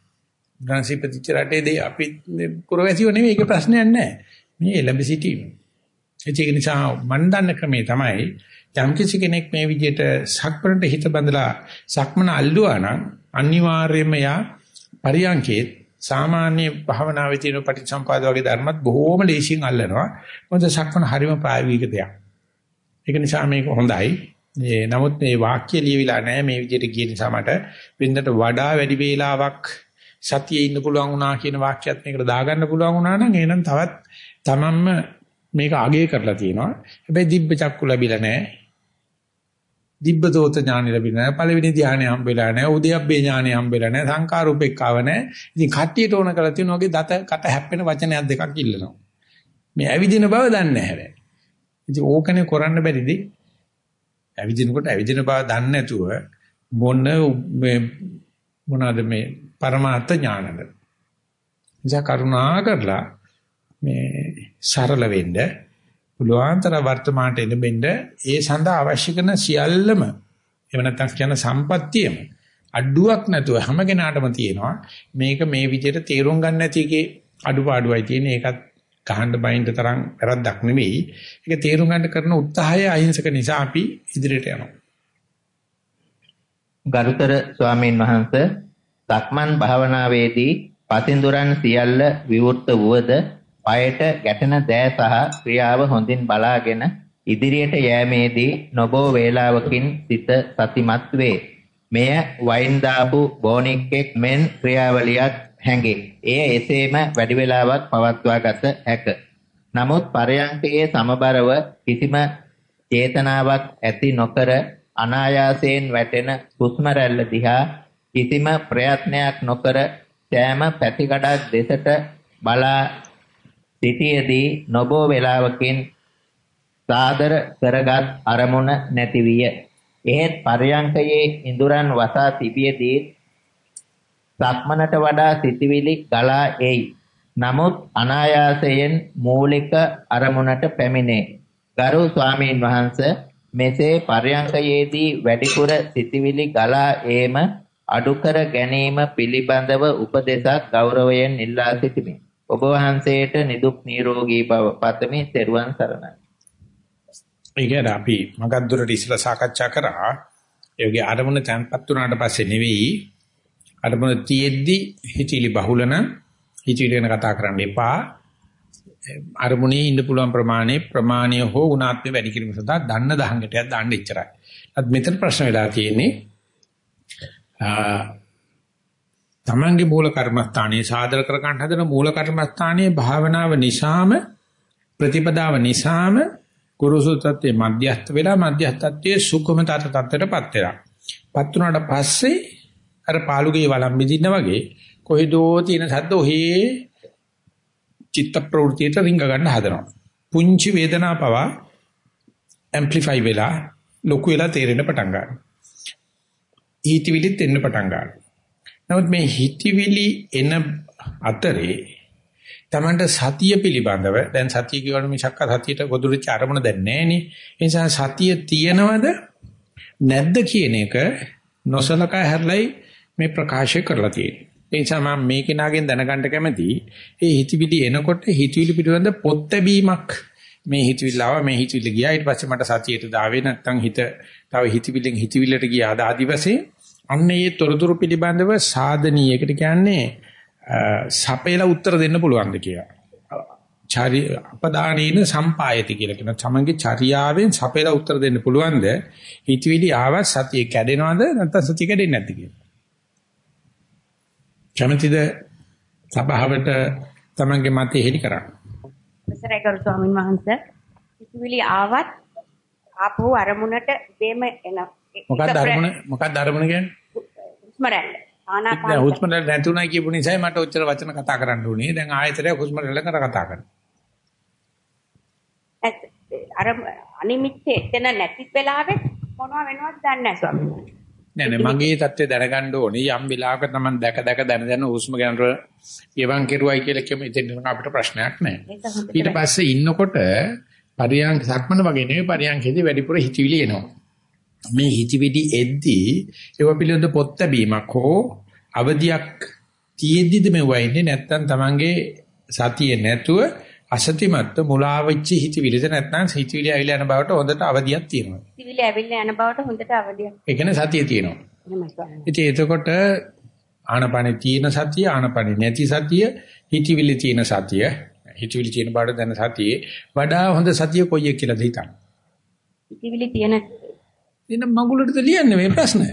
ග්‍රන්සි ප්‍රතිච රටේදී අපි පුරවැසියෝ නෙවෙයි ඒක ප්‍රශ්නයක් නැහැ. මේ එළඹ සිටීම. ඒක නිසා මන් දන්න ක්‍රමේ තමයි යම් කිසි කෙනෙක් මේ විදිහට සක්මනට හිත බඳලා සක්මන අල්ලුවා නම් අනිවාර්යයෙන්ම යා පරියන්කේ සාමාන්‍ය භාවනාවේ තියෙන පටිච්චසම්පාද වගේ ධර්මත් බොහෝම ලේසියෙන් අල්ලනවා. මොකද සක්මන හරිම ප්‍රායෝගික දෙයක්. ඒක නිසා මේක හොඳයි. ඒ නමුත් මේ වාක්‍ය ලියවිලා නැහැ මේ විදිහට ගිය නිසා මට වෙනදට වඩා වැඩි වේලාවක් සතියේ ඉන්න පුළුවන් වුණා කියන වාක්‍යයත් මේකට දාගන්න පුළුවන් වුණා නම් එහෙනම් තවත් තමන්ම මේක අගය කරලා තියෙනවා. හැබැයි දිබ්බ චක්කු ලැබිලා නැහැ. දිබ්බ දෝත ඥානෙ ලැබිලා නැහැ. පළවෙනි ධානය හම්බෙලා නැහැ. උද්‍යප්පේ ඥානෙ හම්බෙලා නැහැ. සංකාරූපෙක්කව නැහැ. ඉතින් කට්ටියට ඕන කරලා තියෙන වගේ දත කට හැප්පෙන වචනයක් දෙකක් ඉල්ලනවා. මේ ඇවිදින බව දන්නේ නැහැ හැබැයි. ඉතින් ඕකනේ කරන්න බැරිදී. ඇවිදිනකොට ඇවිදින බව දන්නේ නැතුව මොන මේ මොනවාද මේ පරමාර්ථ ඥානද. නිසා කරුණා කරලා මේ සරල වෙන්න පුළුවන්තර වර්තමානට එළඹෙන්න ඒ සඳහා අවශ්‍ය කරන සියල්ලම එව නැත්නම් කියන සම්පත්තියම අඩුවක් නැතුව හැම කෙනාටම තියෙනවා. මේක මේ විදිහට තේරුම් ගන්න නැති එකේ අඩුපාඩුවයි තියෙන ඒකත් ගහන්න බයින්ද තරම් වැරද්දක් නෙවෙයි. ඒක තේරුම් ගන්න කරන උත්සාහය අහිංසක නිසා අපි ඉදිරියට යනවා. ගරුතර ස්වාමීන් වහන්සේ සක්මන් භාවනාවේදී පතින්දුරන් සියල්ල විවෘත වුවද පයට ගැටෙන දෑ සහ ක්‍රියාව හොඳින් බලාගෙන ඉදිරියට යෑමේදී නොබෝ වේලාවකින් සිත සතිමත් වේ. මෙය වයින් දාපු බෝනික්ෙක් මෙන් ක්‍රියාවලියක් හැඟේ. එය එසේම වැඩි වේලාවක් පවත්වා ගත හැක. නමුත් පරයන්කයේ සමබරව කිසිම චේතනාවක් ඇති නොකර අනායාසයෙන් වැටෙන හුස්ම රැල්ල දිහා කිසිම ප්‍රයත්නයක් නොකර සෑම පැතිකඩක් දෙසට බලා සිටියේදී නොබෝ වේලාවකින් සාදර කරගත් අරමුණ නැති විය. එහෙත් පරයන්කයේ ඉඳුරන් වසා තිබියදී සක්මනට වඩා සිටිවිලි ගලා එයි. නමුත් අනායාසයෙන් මූලික අරමුණට පැමිණේ. ගරු ස්වාමීන් වහන්සේ මෙසේ පරයන්කයේදී වැඩිපුර සිටිවිලි ගලා ඒම අඩු කර ගැනීම පිළිබඳව උපදේශක් ගෞරවයෙන් ඉල්ලා සිටිමි. ඔබ වහන්සේට නිදුක් නිරෝගී බව පතමි. ත්වන් සරණයි. ඒ කියන්නේ අපි මගක් දුරට ඉස්සලා සාකච්ඡා කරා ඒගේ අරමුණ තැන්පත් වුණාට පස්සේ නෙවෙයි අරමුණ තියෙද්දි හිතිලි බහුලන හිතිලි ගැන කතා කරන්න එපා අරමුණේ ඉන්න පුළුවන් ප්‍රමාණය ප්‍රමාණය හෝ ගුණාත්මක වැඩි කිරීම සඳහා දන්න දහංගටයක් දාන්න ඉච්චරයි. අත් මෙතන ප්‍රශ්න වෙලා තියෙන්නේ තමන්ගේ මූල කර්මස්ථානයේ සාදර කර ගන්න හදන මූල කර්මස්ථානයේ භාවනාව නිසාම ප්‍රතිපදාව නිසාම කුරුසු තත්ත්වයේ මධ්‍යස්ථ වෙලා මධ්‍යස්ථත්වයේ සුඛම තත් තත්ත්වයටපත් වෙලා. පත් වුණාට පස්සේ අර පාළුගේ වළම් බිඳින්න වගේ කොහෙදෝ තියෙන සද්ද ඔහේ චිත්ත ප්‍රවෘතියට රිංග ගන්න හදනවා. පුංචි වේදනා පවා ඇම්ප්ලිෆයි වෙලා ලොකු වෙලා තේරෙන්න පටන් ගන්නවා. හිතවිලිත් එන්න පටන් ගන්නවා. නමුත් මේ හිතවිලි එන අතරේ තමන්ට සතිය පිළිබඳව දැන් සතිය කියවන මිසක්ක සතියට ගොදුරුච්ච අරමුණ දැන් නැහෙනේ. ඒ නිසා සතිය තියෙනවද නැද්ද කියන එක නොසලකා හැරලයි මේ ප්‍රකාශය කරලා තියෙන්නේ. ඒ නිසා මම මේ කෙනාගෙන් දැනගන්න කැමතියි. ඒ හිතවිලි එනකොට හිතවිලි පිළිබඳ පොත් ලැබීමක් මේ හිතවිල්ල ආව මේ හිතවිල්ල ගියා ඊට පස්සේ මට සතියට දාවේ නැත්තම් හිත තව හිතවිල්ලෙන් හිතවිල්ලට ගියා ආදි වශයෙන් අන්න ඒ තොරතුරු පිළිබඳව සාධනීයකට කියන්නේ සපේලා උත්තර දෙන්න පුළුවන්ද කියලා. චරි අපදානීන සම්පායති කියලා කියන තමන්ගේ චර්යාවෙන් සපේලා උත්තර දෙන්න පුළුවන්ද? හිතවිලි ආවත් සතිය කැඩෙනවද නැත්නම් සතිය කැඩෙන්නේ නැද්ද කියලා. කැමැතිද සභාවට තමන්ගේ මතය හෙලි කරන්න. අවසරයි කරු ස්වාමීන් වහන්සේ. හිතවිලි ආවත් ආපහු අරමුණට දෙම එන. මොකක්ද අරමුණ මොකක්ද අරමුණ කියන්නේ? හුස්ම රැල්ල. ආනාපාන. දැන් හුස්ම රැල්ල නැතුණයි කියපු නිසා මට ඔච්චර වචන කතා කරන්න උනේ. දැන් ආයතරයක් හුස්ම රැල්ල කර කතා කරනවා. අර අනිමිත්තේ එතන නැති වෙලාවෙත් මොනව වෙනවද දන්නේ නැහැ ස්වාමීන් වහන්සේ. නෑ නෑ මගේ தත්ත්වය දැනගන්න ඕනේ. යම් වෙලාවක තමයි දැක දැක දැන දැන හුස්ම ගන්නට ගෙවන් කෙරුවයි කියලා කියමු. ඉතින් අපිට ප්‍රශ්නයක් නෑ. ඊට පස්සේ ඉන්නකොට පරියන්ක සක්මන වගේ නෙවෙයි පරියන්කෙදී වැඩිපුර හිතවිලි එනවා. මේ හිතවිලි එද්දී ඒව පිළිබඳ පොත් බැීමක් හෝ අවදියක් තියෙද්දිද මෙවයින්නේ නැත්තම් තමන්ගේ සතිය නැතුව අසතිමත්ව මුලා වෙච්ච හිතවිලිද නැත්නම් හිතවිලි ඇවිල්ලා යන බවට හොඳට අවදියක් තියෙනවා. හිතවිලි ඇවිල්ලා යන බවට හොඳට අවදියක්. ඒ කියන්නේ සතිය තියෙනවා. ඉතින් එතකොට ආනපනේ තියෙන සතිය ආනපනේ නැති සතිය හිතවිලි තියෙන සතිය හිතවිලි තියෙන බවට දැන සතියේ වඩා හොඳ සතිය කොයි එක කියලාද හිතන්නේ? හිතවිලි තියෙන එන්න මගුලටද ලියන්නේ මේ ප්‍රශ්නය.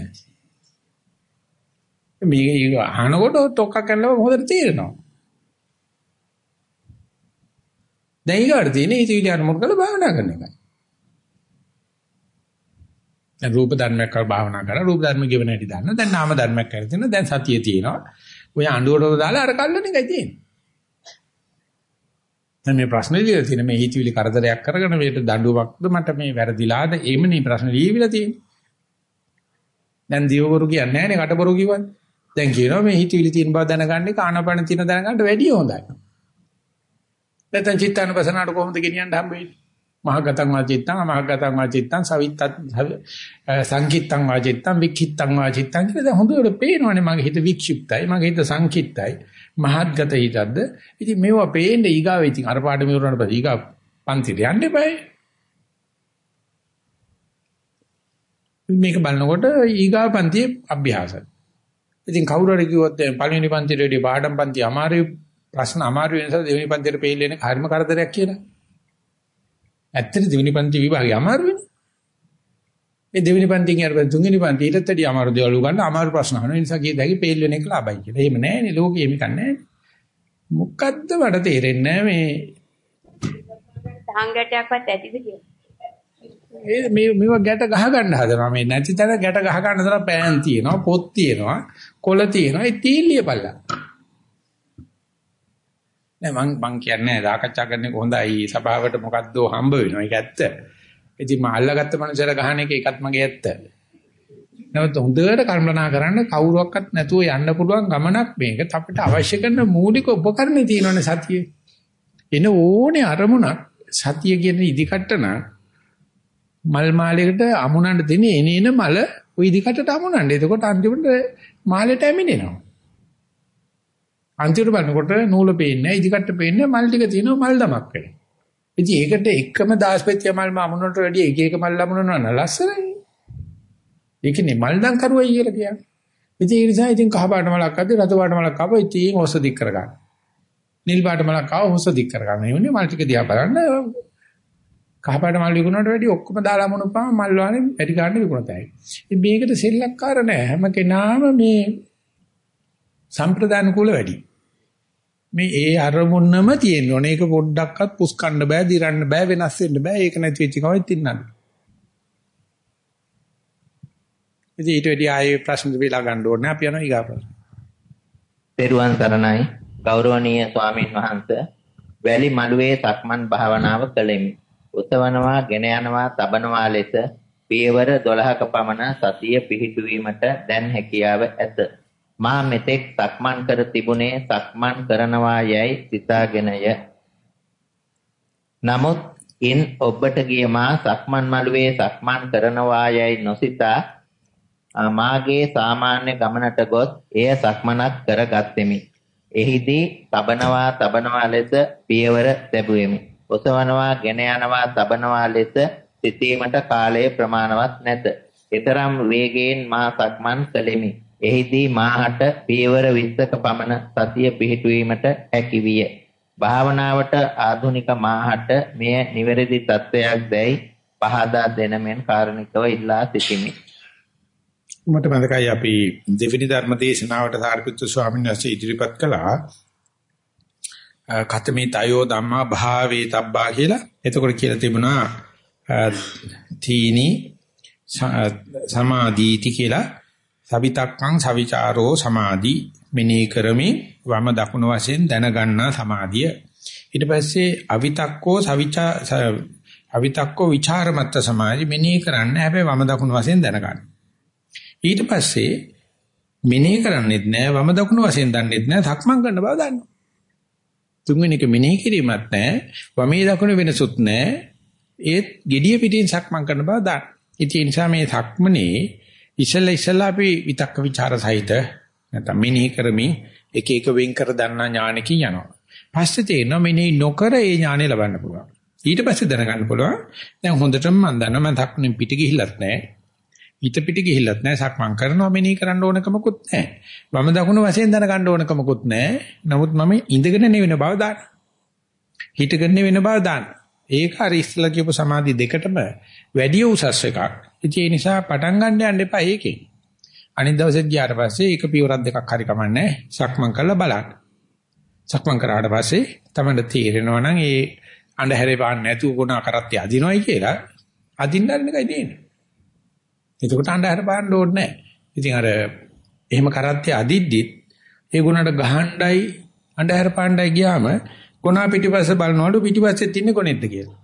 මේ අහනකොට තොක්ක කරනවා හොඳට තේරෙනවා. දැන් ඊගාට තියෙන හිතවිලි අරමුණු කරලා භාවනා කරන එකයි. දැන් රූප ධර්මයක් කරලා භාවනා කරලා රූප ධර්ම ගෙවන හැටි දන්න. දැන් නාම ධර්මයක් කරලා තියෙනවා. දැන් සතිය තියෙනවා. ඔය අඬුවටම දාලා අර කල්ලන එකයි තියෙන්නේ. දැන් මේ ප්‍රශ්නේ දිලා තියෙන මේ හිතවිලි කරදරයක් කරගෙන මේකට දඬුවමක්ද මට මේ වැරදිලාද එimheනේ ප්‍රශ්න ලියවිලා තියෙන්නේ. දැන් දියවරු කියන්නේ නැහැ නේ කටබරු කිව්වනේ. දැන් කියනවා මේ හිතවිලි තියෙන බව දැනගන්නේ කානපන තියෙන දැනගන්නට වැඩිය හොඳයි. නැත්නම් චිත්තානුපසනාවට කොහොමද ගෙනියන්න හම්බ වෙන්නේ? මහගතං වාචිත්තං අමහගතං වාචිත්තං සවිත්තත් සංකිත්තං වාචිත්තං වික්ඛිත්තං වාචිත්තං කියලා දැන් හොඳට පේනවනේ මගේ හිත වික්ෂිප්තයි මගේ හිත සංකිත්තයි. මහත්ගත හිතක්ද? ඉතින් මේවා පේන්නේ ඊගාව ඉතින් අර පාඩම ඉවරනට පස්සේ ඊගා පන්තිට යන්න එපායි මේක බලනකොට ඊගාව පන්තියේ අභ්‍යාසයි. ඉතින් කවුරු හරි කිව්වොත් පළවෙනි පන්තියේදී පාඩම් පන්ති අමාරුයි. ප්‍රශ්න අමාරු වෙන නිසා දෙවෙනි පන්තියට පෙළෙන්නේ හරිම කරදරයක් කියලා. ඇත්තට දෙවෙනි පන්ති විභාගේ අමාරු වෙන්නේ. ඒ දෙවෙනි පන්තියෙන් ඊට තුන්වෙනි පන්ති ඊටත් වැඩි අමාරු දේවල් උගන්න අමාරු ප්‍රශ්න අහන නිසා කී දැකි පෙළ වෙන එක ලාභයි කියලා. එහෙම නැහැනේ ලෝකෙ මේක නැහැ. මොකද්ද මට තේරෙන්නේ මේ සංගතයක්වත් ඇතිද කියලා. ඒ මේ මේව ගැට ගහ ගන්න හදනවා මේ නැති තැන ගැට ගහ ගන්න තරම් පෑන් තියෙනවා පොත් තියෙනවා කොළ තියෙනවා ඒ තීලිය බලලා නෑ මං මං කියන්නේ සාකච්ඡා කරන්නේ හොඳයි සභාවට මොකද්ද හම්බ වෙනවා ඒක ඇත්ත ඉතින් මම අල්ලගත්ත මනුස්සයර ගහන එක ඒකත් මගේ ඇත්ත නමුත් හොඳට කල්පනා කරන්න කවුරුවක්වත් නැතුව යන්න පුළුවන් ගමනක් මේක අපිට අවශ්‍ය කරන මූලික උපකරණ තියෙනවනේ සතියේ එන ඕනේ අරමුණක් සතිය කියන ඉදිකට්ට නම් මල් මාලයකට අමුණන්න දෙන එනේන මල ওই ඉදිකටට අමුණන්න. එතකොට අන්තිමට මාලයට ඇමිනෙනවා. අන්තිමට බලනකොට නූල පේන්නේ ඉදිකට පේන්නේ මල් ටික තියෙනවා මල් දමක් වෙනවා. ඉතින් ඒකට එකම දාස්පෙත්‍ය මල් අමුණනට වැඩිය එක එක මල් අමුණනවා නම් ලස්සනයි. ඒකනේ මල් දම් කරුවයි කියලා කියන්නේ. ඉතින් ඒ නිසා ඉතින් කහ පාට මලක් අද්ද රතු පාට මලක් ආව ඉතින් ඔස්ස දික් කරගන්න. නිල් පාට මලක් ආව ඔස්ස දික් කරගන්න. ඒ වුණේ මල් ටික දිහා බලන්න කහපාට මල් විකුණනට වැඩිය ඔක්කොම දාලා මොනපා මල් වහනේ වැඩි ගන්න විකුණතයි. ඉතින් මේකට සෙල්ලක්කාර නැහැ. හැම කෙනාම මේ සම්ප්‍රදාන කුල වැඩි. මේ ඒ අරමුණම තියෙන්න ඕනේ. ඒක පොඩ්ඩක්වත් පුස් කන්න බෑ, දිරන්න බෑ, වෙනස් වෙන්න බෑ. ඒක නැති වෙච්ච කවෙත් ඉන්නන්න. ඉතින් ඊට වැඩි ආයේ ප්‍රශ්න දෙවිලා ගන්න ඕනේ. අපි යනවා ඊගා ප්‍රශ්න. පෙරුවන් සරණයි ගෞරවනීය ස්වාමින් වහන්සේ වැලි මළුවේ සක්මන් භාවනාව කළෙමි. උතවනවා, ගෙන යනවා, තබනවා ලෙස පියවර 12ක පමණ සතිය පිහිටුවීමට දැන් හැකියාව ඇත. මා මෙතෙක් සක්මන් කර තිබුණේ සක්මන් කරනවා යයි සිතාගෙනය. නමුත් ඉන් ඔබට ගිය මා සක්මන් මළුවේ සක්මන් කරනවා යයි නොසිතා මාගේ සාමාන්‍ය ගමනට ගොස් එය සක්මනක් කරගත්ෙමි. එහිදී තබනවා තබනවා ලෙස පියවර ලැබුවෙමි. ඔසවනවා, ගෙන යනවා, තබනවා ලෙස සිටීමට කාලය ප්‍රමාණවත් නැත. ඊතරම් වේගයෙන් මා සක්මන් කළෙමි. එහිදී මාහට පියවර 20ක පමණ සතිය පිහිටුවීමට හැකි විය. භාවනාවට ආධුනික මාහට මෙය නිවැරදි තත්වයක් දැයි පහදා දෙන මෙන් කාරණිකව ඉල්ලා සිටිමි. මට මතකයි අපි දෙවෙනි ධර්ම දේශනාවට සාරිපුත්තු ස්වාමීන් වහන්සේ ඉදිරිපත් කළා කතමේ තයෝ ධම්මා භාවේ තබ්බා කියලා. එතකොට කියලා තිබුණා තීනි සමාධීති කියලා සවිතක්කං සවිචාරෝ සමාධි මෙනෙහි කරමින් වම දකුණු වශයෙන් දැනගන්නා සමාධිය. ඊට පස්සේ අවිතක්කෝ සවිචා අවිතක්කෝ ਵਿਚාරමත්ත සමාධි මෙනෙහි කරන්න හැබැයි වම දකුණු වශයෙන් දැනගන්න. ඊට පස්සේ මෙනෙහි කරන්නේත් නෑ වම දකුණු වශයෙන් දන්නේත් නෑ සක්මන් කරන බව දන්නවා. තුන්වෙනි එක මෙනෙහි කිරීමක් නැහැ. වමේ දකුණ වෙනසුත් නැහැ. ඒත් gediya පිටින් සක්මන් කරන බව දාන්න. ඉතින් ඒ නිසා මේ සක්මනේ ඉසලා ඉසලා අපි විතක්ක ਵਿਚාර සහිත නැත්නම් මෙනෙහි කරමින් එක එක වෙන් කර දන්නා ඥානකින් යනවා. පස්සේ තේරෙනවා මෙනෙහි නොකර ඒ ඥානය ලබන්න පුළුවන්. ඊට පස්සේ දැනගන්න පුළුවන් දැන් හොඳටම මම දන්නවා මම සක්මනේ පිට ගිහිල්ලත් නැහැ. හිත පිට ගිහිල්ලත් නැහැ සක්මන් කරනවා මෙනෙහි කරන්න ඕනකමකුත් නැහැ. වම දකුණු වශයෙන් දැනගන්න ඕනකමකුත් නැහැ. නමුත් මම ඉඳගෙන නෙවෙන බව දාන්න. හිටගෙන නෙවෙන බව දාන්න. ඒක හරි ඉස්සලා කියපු සමාධි දෙකටම වැඩි උසස් එකක්. ඉතින් ඒ නිසා පටන් ගන්න යන්න එපා ඒකෙන්. අනිත් දවසෙත් ගියාට පස්සේ එක පියවරක් දෙකක් හරි කමන්නේ සක්මන් කරලා බලන්න. සක්මන් කරාට පස්සේ තමයි තේරෙනවා නම් ඒ අඳුරේ පාන්න නැතුව ගුණ කරත්තේ අදිනවයි කියලා අදින්න එකයි තියෙන්නේ. එතකොට අnder පාන්න ඕනේ නැහැ. ඉතින් අර එහෙම කරත්තේ අදිද්දිත් ඒ ගුණට ගහණ්ඩයි අnder පාණ්ඩයි ගියාම ගුණා පිටිපස්ස බලනවලු පිටිපස්සෙත් ඉන්නේ කොනෙක්ද කියලා.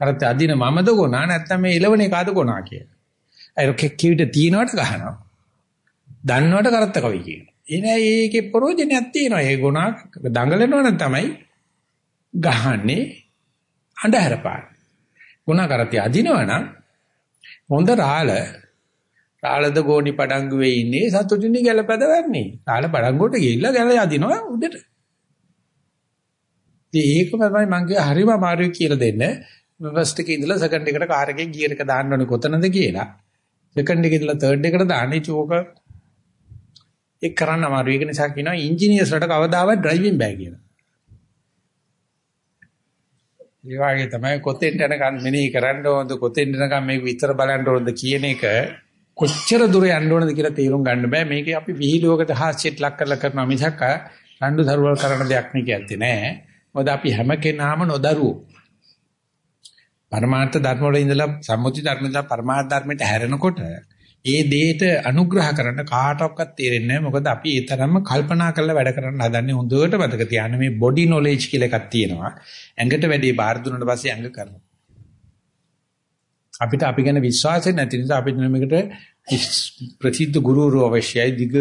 කරත්තේ අදින මමද ගුණා නැත්නම් මේ ඉලවනේ කාද ගුණා කියලා. අර කෙක්කිවිට තියනවට ගහනවා. දන්නවට කරත්ත කවි කියනවා. එනේ ඒකේ ප්‍රෝජනයක් තියෙනවා. ඒ ගුණා දඟලනවනම් තමයි ගහන්නේ අnder පාන. ගුණා කරත්තේ අදිනවනම් හොඳ රාළ රාළද ගෝණි පඩංගුවේ ඉන්නේ සතුටිනි ගැලපද වන්නේ. රාළ පඩංගුවට ගිහිල්ලා ගැල යදිනවා උඩට. ඒක තමයි මම කිය හරිම අමාරුයි කියලා දෙන්න. ෆස්ට් එකේ ඉඳලා සෙකන්ඩ් එකට කාර් එකේ ගියර් එක දාන්න ඕනේ කොතනද කියලා. සෙකන්ඩ් එකේ ඉඳලා තර්ඩ් එකට දාන්නේ චෝක ඒක කරන්න අමාරුයි. ඒක නිසා කියනවා ඉන්ජිනියර්ස්ලට කවදාවත් ඩ්‍රයිවිං බෑ කියලා. ඒ වගේ තමයි කොතෙන්ට යනකම් මෙනෙහි කරන්න ඕනද කොතෙන්ට යනකම් මේක විතර බලන්න ඕනද කියන එක කොච්චර දුර යන්න ඕනද කියලා තේරුම් ගන්න බෑ මේක අපි විහිළුවකට හාස්‍යයට ලක් කරලා කරනවා මිසක් රණ්ඩු දරුවල් කරන දෙයක් නෙක ඇත්තේ නෑ මොකද අපි හැම කෙනාම නොදරුවෝ. පරමාර්ථ ධර්ම වල ඉඳලා සම්මුති ධර්ම ඉඳලා පරමාර්ථ ධර්මයට හැරෙනකොට ඒ දෙයට අනුග්‍රහ කරන්න කාටවත් තේරෙන්නේ නැහැ. මොකද අපි ඒ තරම්ම කල්පනා කරලා වැඩ කරන්න හදන්නේ හොඳට මතක තියාගන්න. මේ බොඩි නොලෙජ් කියලා එකක් තියෙනවා. ඇඟට වැඩි බාර දුන්නාට පස්සේ ඇඟ කරනවා. අපිට අපි ගැන විශ්වාසය නැති නිසා අපි මේකට ප්‍රසිද්ධ ගුරුවරු අවශ්‍යයි. දිග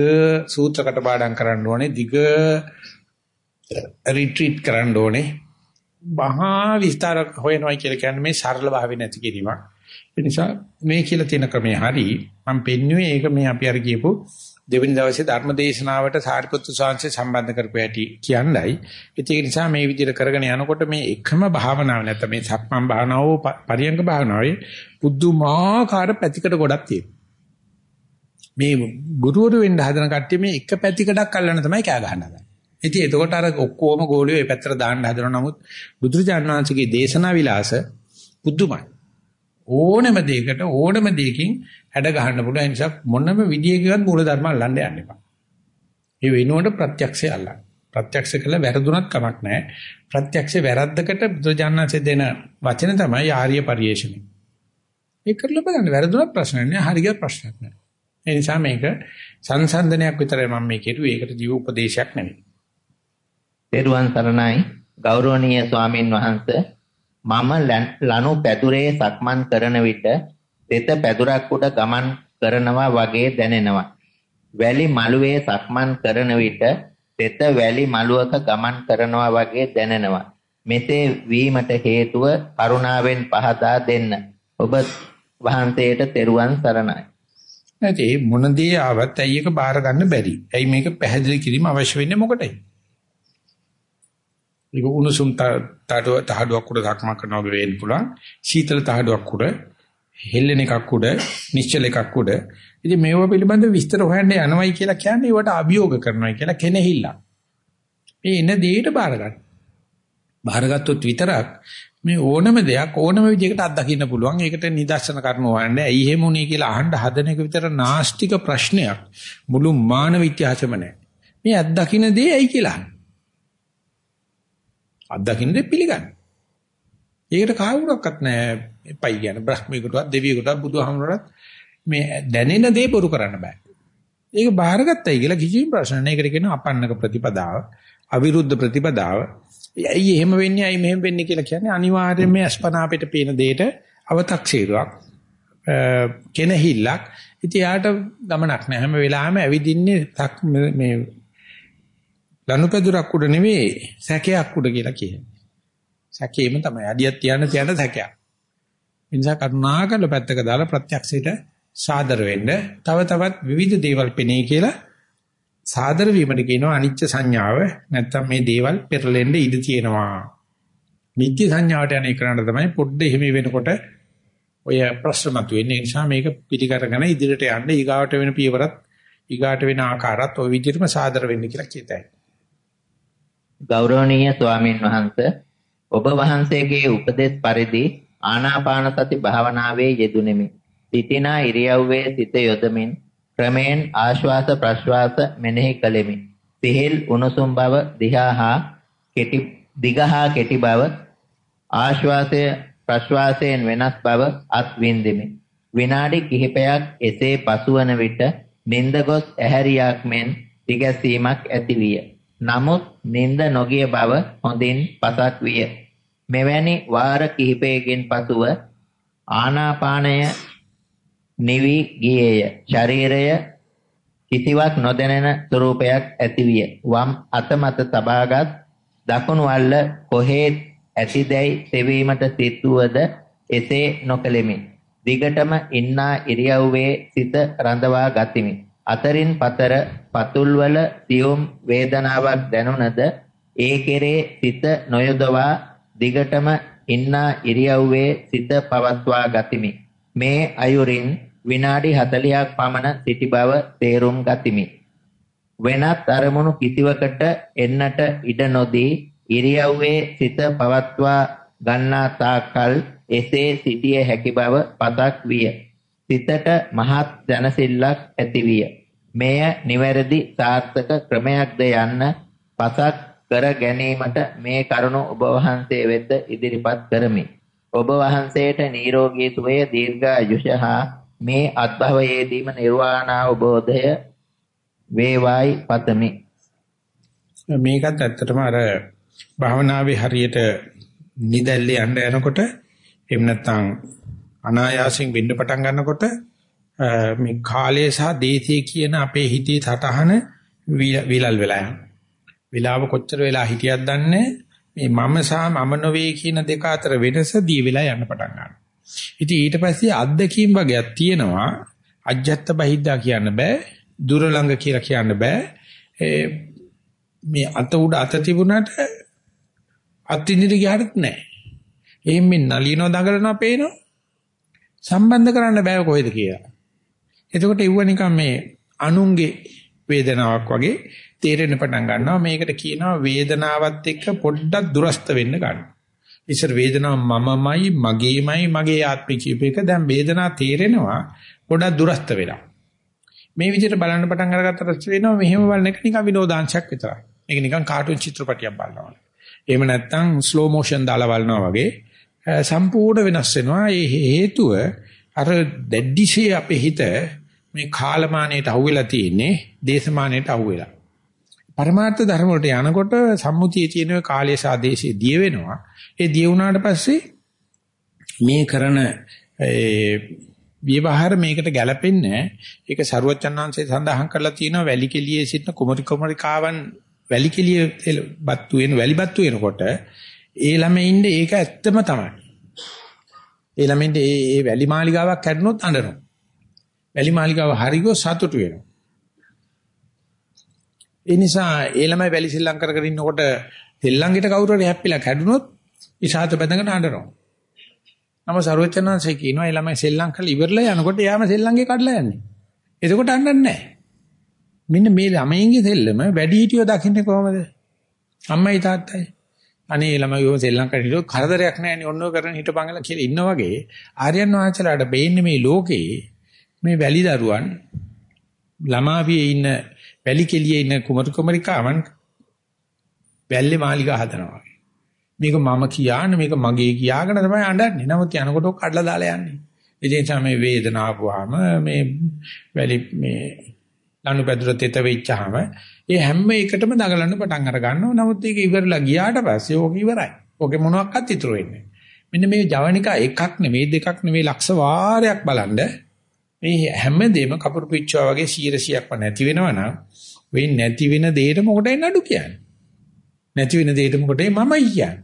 සූත්‍ර කටපාඩම් කරන්න ඕනේ. දිග රිට්‍රීට් කරන්න ඕනේ මහා විස්තර හොයනවා කියලා කියන්නේ මේ සරල භාවය නැති කිරීමක් ඒ නිසා මේ කියලා තියෙන ක්‍රමය හරි මම පෙන්වුවේ ඒක මේ අපි අර කියපු දෙවෙනි දවසේ ධර්ම දේශනාවට සාරිපුත්තු සාංශය සම්බන්ධ කරපු හැටි කියන්නයි. ඒක නිසා මේ විදිහට කරගෙන යනකොට මේ එකම භාවනාව නැත්නම් මේ සක්මන් භාවනාව පරියංග භාවනාවේ පුදුමාකාර පැතිකඩ ගොඩක් තියෙනවා. මේ ගුරුවරු වෙන්න හදන කට්ටිය මේ එක පැතිකඩක් අල්ලන්න තමයි කෑ ගහන්න හදන්නේ. ඉතින් එතකොට අර ඔක්කොම ගෝලියෝ මේ පැත්තට දාන්න හදනවා. නමුත් බුදුරජාණන් වහන්සේගේ දේශනා විලාස පුදුමයි. ඕනම දෙයකට ඕනම දෙයකින් හැඩ ගහන්න පුළුවන් නිසා මොනම විදියකවත් මූල ධර්ම අල්ලන්න යන්න එපා. ඒ වෙනුවට ප්‍රත්‍යක්ෂය අල්ලන්න. ප්‍රත්‍යක්ෂ කළ වැරදුනත් කමක් නැහැ. ප්‍රත්‍යක්ෂ වැරද්දකට බුදුජානනාංශය දෙන වචන තමයි ආර්ය පරිේශණය. ඒක කරලා බලන්න වැරදුනත් ප්‍රශ්නයක් නෑ හරියට ප්‍රශ්නයක් නෑ. ඒ නිසා මේක සංසන්දනයක් විතරයි මම මේ කිරුවේ. ඒකට ජීව උපදේශයක් නෙවෙයි. පෙරුවන් සරණයි ගෞරවනීය ස්වාමින් වහන්සේ මම ලනු පැදුරේ සක්මන් කරන විට දෙත පැදුරක් උඩ ගමන් කරනවා වගේ දැනෙනවා. වැලි මළුවේ සක්මන් කරන විට දෙත වැලි මළුවක ගමන් කරනවා වගේ දැනෙනවා. මෙසේ වීමට හේතුව කරුණාවෙන් පහදා දෙන්න. ඔබ වහන්සේට තෙරුවන් සරණයි. නැති මොන දේ ආවත් ඇයි එක බාර ගන්න බැරි. ඇයි මේක පැහැදිලි කිරීම අවශ්‍ය වෙන්නේ මොකටයි? ඒක උණුසුම් තඩුව තහඩුවක් උඩ ධක්මක් කරනවා වගේ වෙන්න පුළුවන්. සීතල තහඩුවක් උඩ, හෙල්ලෙන එකක් උඩ, නිශ්චල එකක් උඩ. ඉතින් මේව පිළිබඳව විස්තර හොයන්න යනවයි කියලා කියන්නේ ඒවට අභියෝග කරනවායි කියලා කෙනෙහිල්ල. මේ එන දෙයට බාර ගන්න. බාරගත්තොත් විතරක් මේ ඕනම දෙයක් ඕනම විදිහකට අත්දකින්න පුළුවන්. ඒකට නිදර්ශන කරන වන්නේ ඇයි එහෙම උනේ කියලා අහන්න හදන එක විතර නාස්තික ප්‍රශ්නයක්. මුළු මානව ඉතිහාසෙම නැහැ. මේ අත්දකින්න දේ ඇයි කියලා. අත්දකින්න දේ පිළිගන්න. ඒකට කාවුරක්වත් නැහැ. එපයි කියන බ්‍රහ්මිකටවත් දෙවියෙකුටවත් බුදුහාමුදුරට මේ දැනෙන දේ බොරු කරන්න බෑ. ඒක බාහිරගත්තයි කියලා කිසිම ප්‍රශ්න නැහැ. ඒකට කියනවා අපන්නක ප්‍රතිපදාව, අවිරුද්ධ ප්‍රතිපදාව. ඇයි එහෙම වෙන්නේ ඇයි මෙහෙම වෙන්නේ කියලා කියන්නේ අනිවාර්යයෙන් මේ අස්පනා අපිට පේන දෙයට අව탁සීරුවක් කෙනහිල්ලක් ඉතින් යාට ගමනක් නැහැ හැම වෙලාවෙම ඇවිදින්නේ මේ ලනුපැදුරක් උඩ නෙමෙයි සැකයක් උඩ කියලා කියන්නේ. සැකේම තමයි අඩියක් තියන්න තියන්න සැකයක්. ඒ නිසා කරුණාකරලා පැත්තක දාලා ප්‍රත්‍යක්ෂයට සාදර වෙන්න තව තවත් විවිධ දේවල් පෙනේ කියලා සාදර වීමට කියනවා අනිච්ච සංඥාව නැත්තම් මේ දේවල් පෙරලෙන්න ඉඩ තියෙනවා. නිත්‍ය සංඥාවට යන එකනට තමයි පොඩ්ඩ එහෙම වෙනකොට ඔය ප්‍රශ්න මතුවෙන්නේ. ඒ නිසා මේක පිළිකරගෙන ඉදිරියට යන්න ඊගාවට වෙන පියවරත් ඊගාට වෙන ආකාරات ওই විදිහටම සාදර වෙන්න කියලා කියතයි. ගෞරවනීය ස්වාමින් වහන්සේ ඔබ වහන්සේගේ උපදේශ පරිදි ආනාපාන සති භාවනාවේ යෙදුණෙමි. සිටිනා ඉරියව්වේ සිත යොදමින් ක්‍රමෙන් ආශ්වාස ප්‍රශ්වාස මෙනෙහි කළෙමි. සිහිල් උණුසුම් බව දිහා කෙටි දිගහා කෙටි බව ආශ්වාසය ප්‍රශ්වාසයෙන් වෙනස් බව අත් විඳෙමි. විනාඩි කිහිපයක් එසේ පසුවන විට නිନ୍ଦ ගොස් ඇහැරියක් මෙන් දිගැසීමක් ඇතිවිය. නමුත් නිନ୍ଦ නොගිය බව හොඳින් පසක් විය. මෙවැනි වාර කිහිපයකින් පසුව ආනාපානය නිවි ගියේය. ශරීරය කිසිවක් නොදැනෙන ස්වરૂපයක් ඇතිවිය. වම් අත මත තබාගත් දකුණු අල්ල කොහෙත් ඇතිදැයි සෙවීමට සිටුවද එසේ නොකෙලිමි. දිගටම ඉන්නා ඉරියව්වේ සිත රඳවා ගතිමි. අතරින් පතර පතුල්වල සියුම් වේදනාවක් දැනුණද ඒ කෙරේ සිත නොයොදවා දිගටම ඉන්නා ඉරියව්වේ සිත පවත්වා ගතිමි. මේ අයුරින් විනාඩි 40ක් පමණ සිටි බව තේරුම් ගතිමි. වෙනත් අරමුණු කිසිවකට එන්නට ඉඩ නොදී ඉරියව්වේ සිත පවත්වා ගන්නා තාකල් එසේ සිටිය හැකි බව පතක් විය. සිතට මහත් දැනසිල්ලක් ඇතිවිය. මෙය නිවැරදි සාර්ථක ක්‍රමයක්ද යන්න පසක් කර ගැනීමට මේ කරුණ ඔබ වහන්සේ වෙත ඉදිරිපත් කරමි. ඔබ වහන්සේට නිරෝගී සුවය දීර්ඝායුෂ හා මේ අත්භවයේදීම නිර්වාණ අවබෝධය වේවායි පතමි. මේකත් ඇත්තටම අර භාවනාවේ හරියට නිදැල්ලේ යන්න යනකොට එහෙම නැත්නම් අනායාසයෙන් වෙන්න පටන් ගන්නකොට මේ කාලය සහ දේශය කියන අපේ හිතේ සටහන විලල් වෙලා යනවා. විලාව කොච්චර වෙලා හිටියත් දන්නේ මේ මම සහ මම නොවේ කියන දෙක අතර වෙනස දී වෙලා යන්න පටන් ගන්නවා. ඉතින් ඊට පස්සේ අත්දැකීම් වගේක් තියෙනවා. අජ්ජත් බහිද්දා කියන්න බෑ. දුර ළඟ කියලා කියන්න බෑ. මේ අත උඩ අත තිබුණාට අත්ින්දිට ගියහත් නැහැ. එහෙන් මේ නලියනවා දඟලනවා පේනවා. සම්බන්ධ කරන්න බෑ කොහෙද කියලා. එතකොට ඉවුව නිකන් මේ අනුන්ගේ වේදනාවක් වගේ තේරෙන්න පටන් ගන්නවා. මේකට කියනවා වේදනාවත් එක්ක පොඩ්ඩක් දුරස්ත වෙන්න ගන්න. ඉස්සර වේදනාව මමමයි, මගේමයි, මගේ ආත්මය කියූප එක දැන් වේදනාව තේරෙනවා පොඩ්ඩක් දුරස්ත වෙලා. මේ විදිහට බලන්න පටන් අරගත්තට වෙනවා මෙහෙම බලන එක නිකන් විනෝදාංශයක් විතරයි. මේක නිකන් කාටුන් චිත්‍රපටයක් බලනවා. එහෙම නැත්නම් ස්ලෝ මෝෂන් දාලා බලනවා වගේ සම්පූර්ණ වෙනස් වෙනවා. ඒ හේතුව අර දැඩිශේ අපේ හිත මේ කාලමානයට අහුවෙලා තියෙන්නේ දේශමානයට අහුවෙලා. පරමාර්ථ ධර්ම වලට යනකොට සම්මුතියේ තියෙන කාලය සහ දේශය දිය වෙනවා. ඒ දිය වුණාට පස්සේ මේ කරන විවහාර මේකට ගැලපෙන්නේ ඒක සරුවචනාංශයේ සඳහන් කරලා තියෙනවා වැලි කෙලියේ සිටින කුමරි කුමරිකාවන් වැලි කෙලිය බත්තු වෙන වැලි බත්තු වෙනකොට ඒ ළමයින්ද ඒක ඇත්තම තමයි. ඒ ළමයින්ද ඒ ඒ වැලි මාලිගාවක් කැඩුනොත් අඬනවා. වැලි මාලිගාව හරියෝ සතුටු වෙනවා. ඒ නිසා ඒ ළමයි වැලි සිල්ලම් කර කර ඉන්නකොට තෙල්ලංගෙට කවුරු හරි හැප්පිලා කැඩුනොත් ඉසాత බැඳගෙන අඬනවා. නම සරුවචනාංශේ කියනවා ඒ ළමයි සෙල්ලම් කරලා ඉවරලා යනකොට එයාම සෙල්ලම්ගේ කඩලා යන්නේ. එතකොට අඬන්නේ නැහැ. මෙන්න මේ ළමයින්ගේ සෙල්ලම වැඩි හිටියෝ දකින්නේ කොහමද? අම්මයි තාත්තයි. අනේ ළමයි ඔය සෙල්ලම් කරලා කරදරයක් නැහැනේ ඔන්නෝ කරන හිටපංගල කියලා ඉන්න වගේ ආර්යයන් වහන්සේලාට බේන්නේ මේ ලෝකේ මේ වැලි දරුවන් ළමාවියේ ඉන්න වැලි කෙලියේ ඉන්න කුමරු කුමරිකාවන් වැල්ලේ මාලිගා හදනවා. මේක මම කියාන මේක මගේ කියාගෙන තමයි අඬන්නේ. නමුත් යනකොට ඔක් කඩලා දාලා යන්නේ. ඒ නිසා මේ වේදනාව ආවම මේ වැලි මේ ලනුපැදුර තෙත වෙච්චාම ඒ හැම එකටම දඟලන්න පටන් අර ගන්නවා. නමුත් ඒක ඉවරලා ගියාට පස්සේ ඕක ඉවරයි. ඕකේ මොනවත් ඉතුරු වෙන්නේ මෙන්න මේ ජවනිකා එකක් නෙවෙයි දෙකක් නෙවෙයි ලක්ෂ වාරයක් බලන්න මේ හැමදේම කපුරු පිච්චුවා වගේ 100%ක්ම නැති වෙනවනම් වෙයි නැති වෙන දෙයට මොකටද නඩු කියන්නේ. නැති වෙන දෙයට මොකටද මමයි කියන්නේ.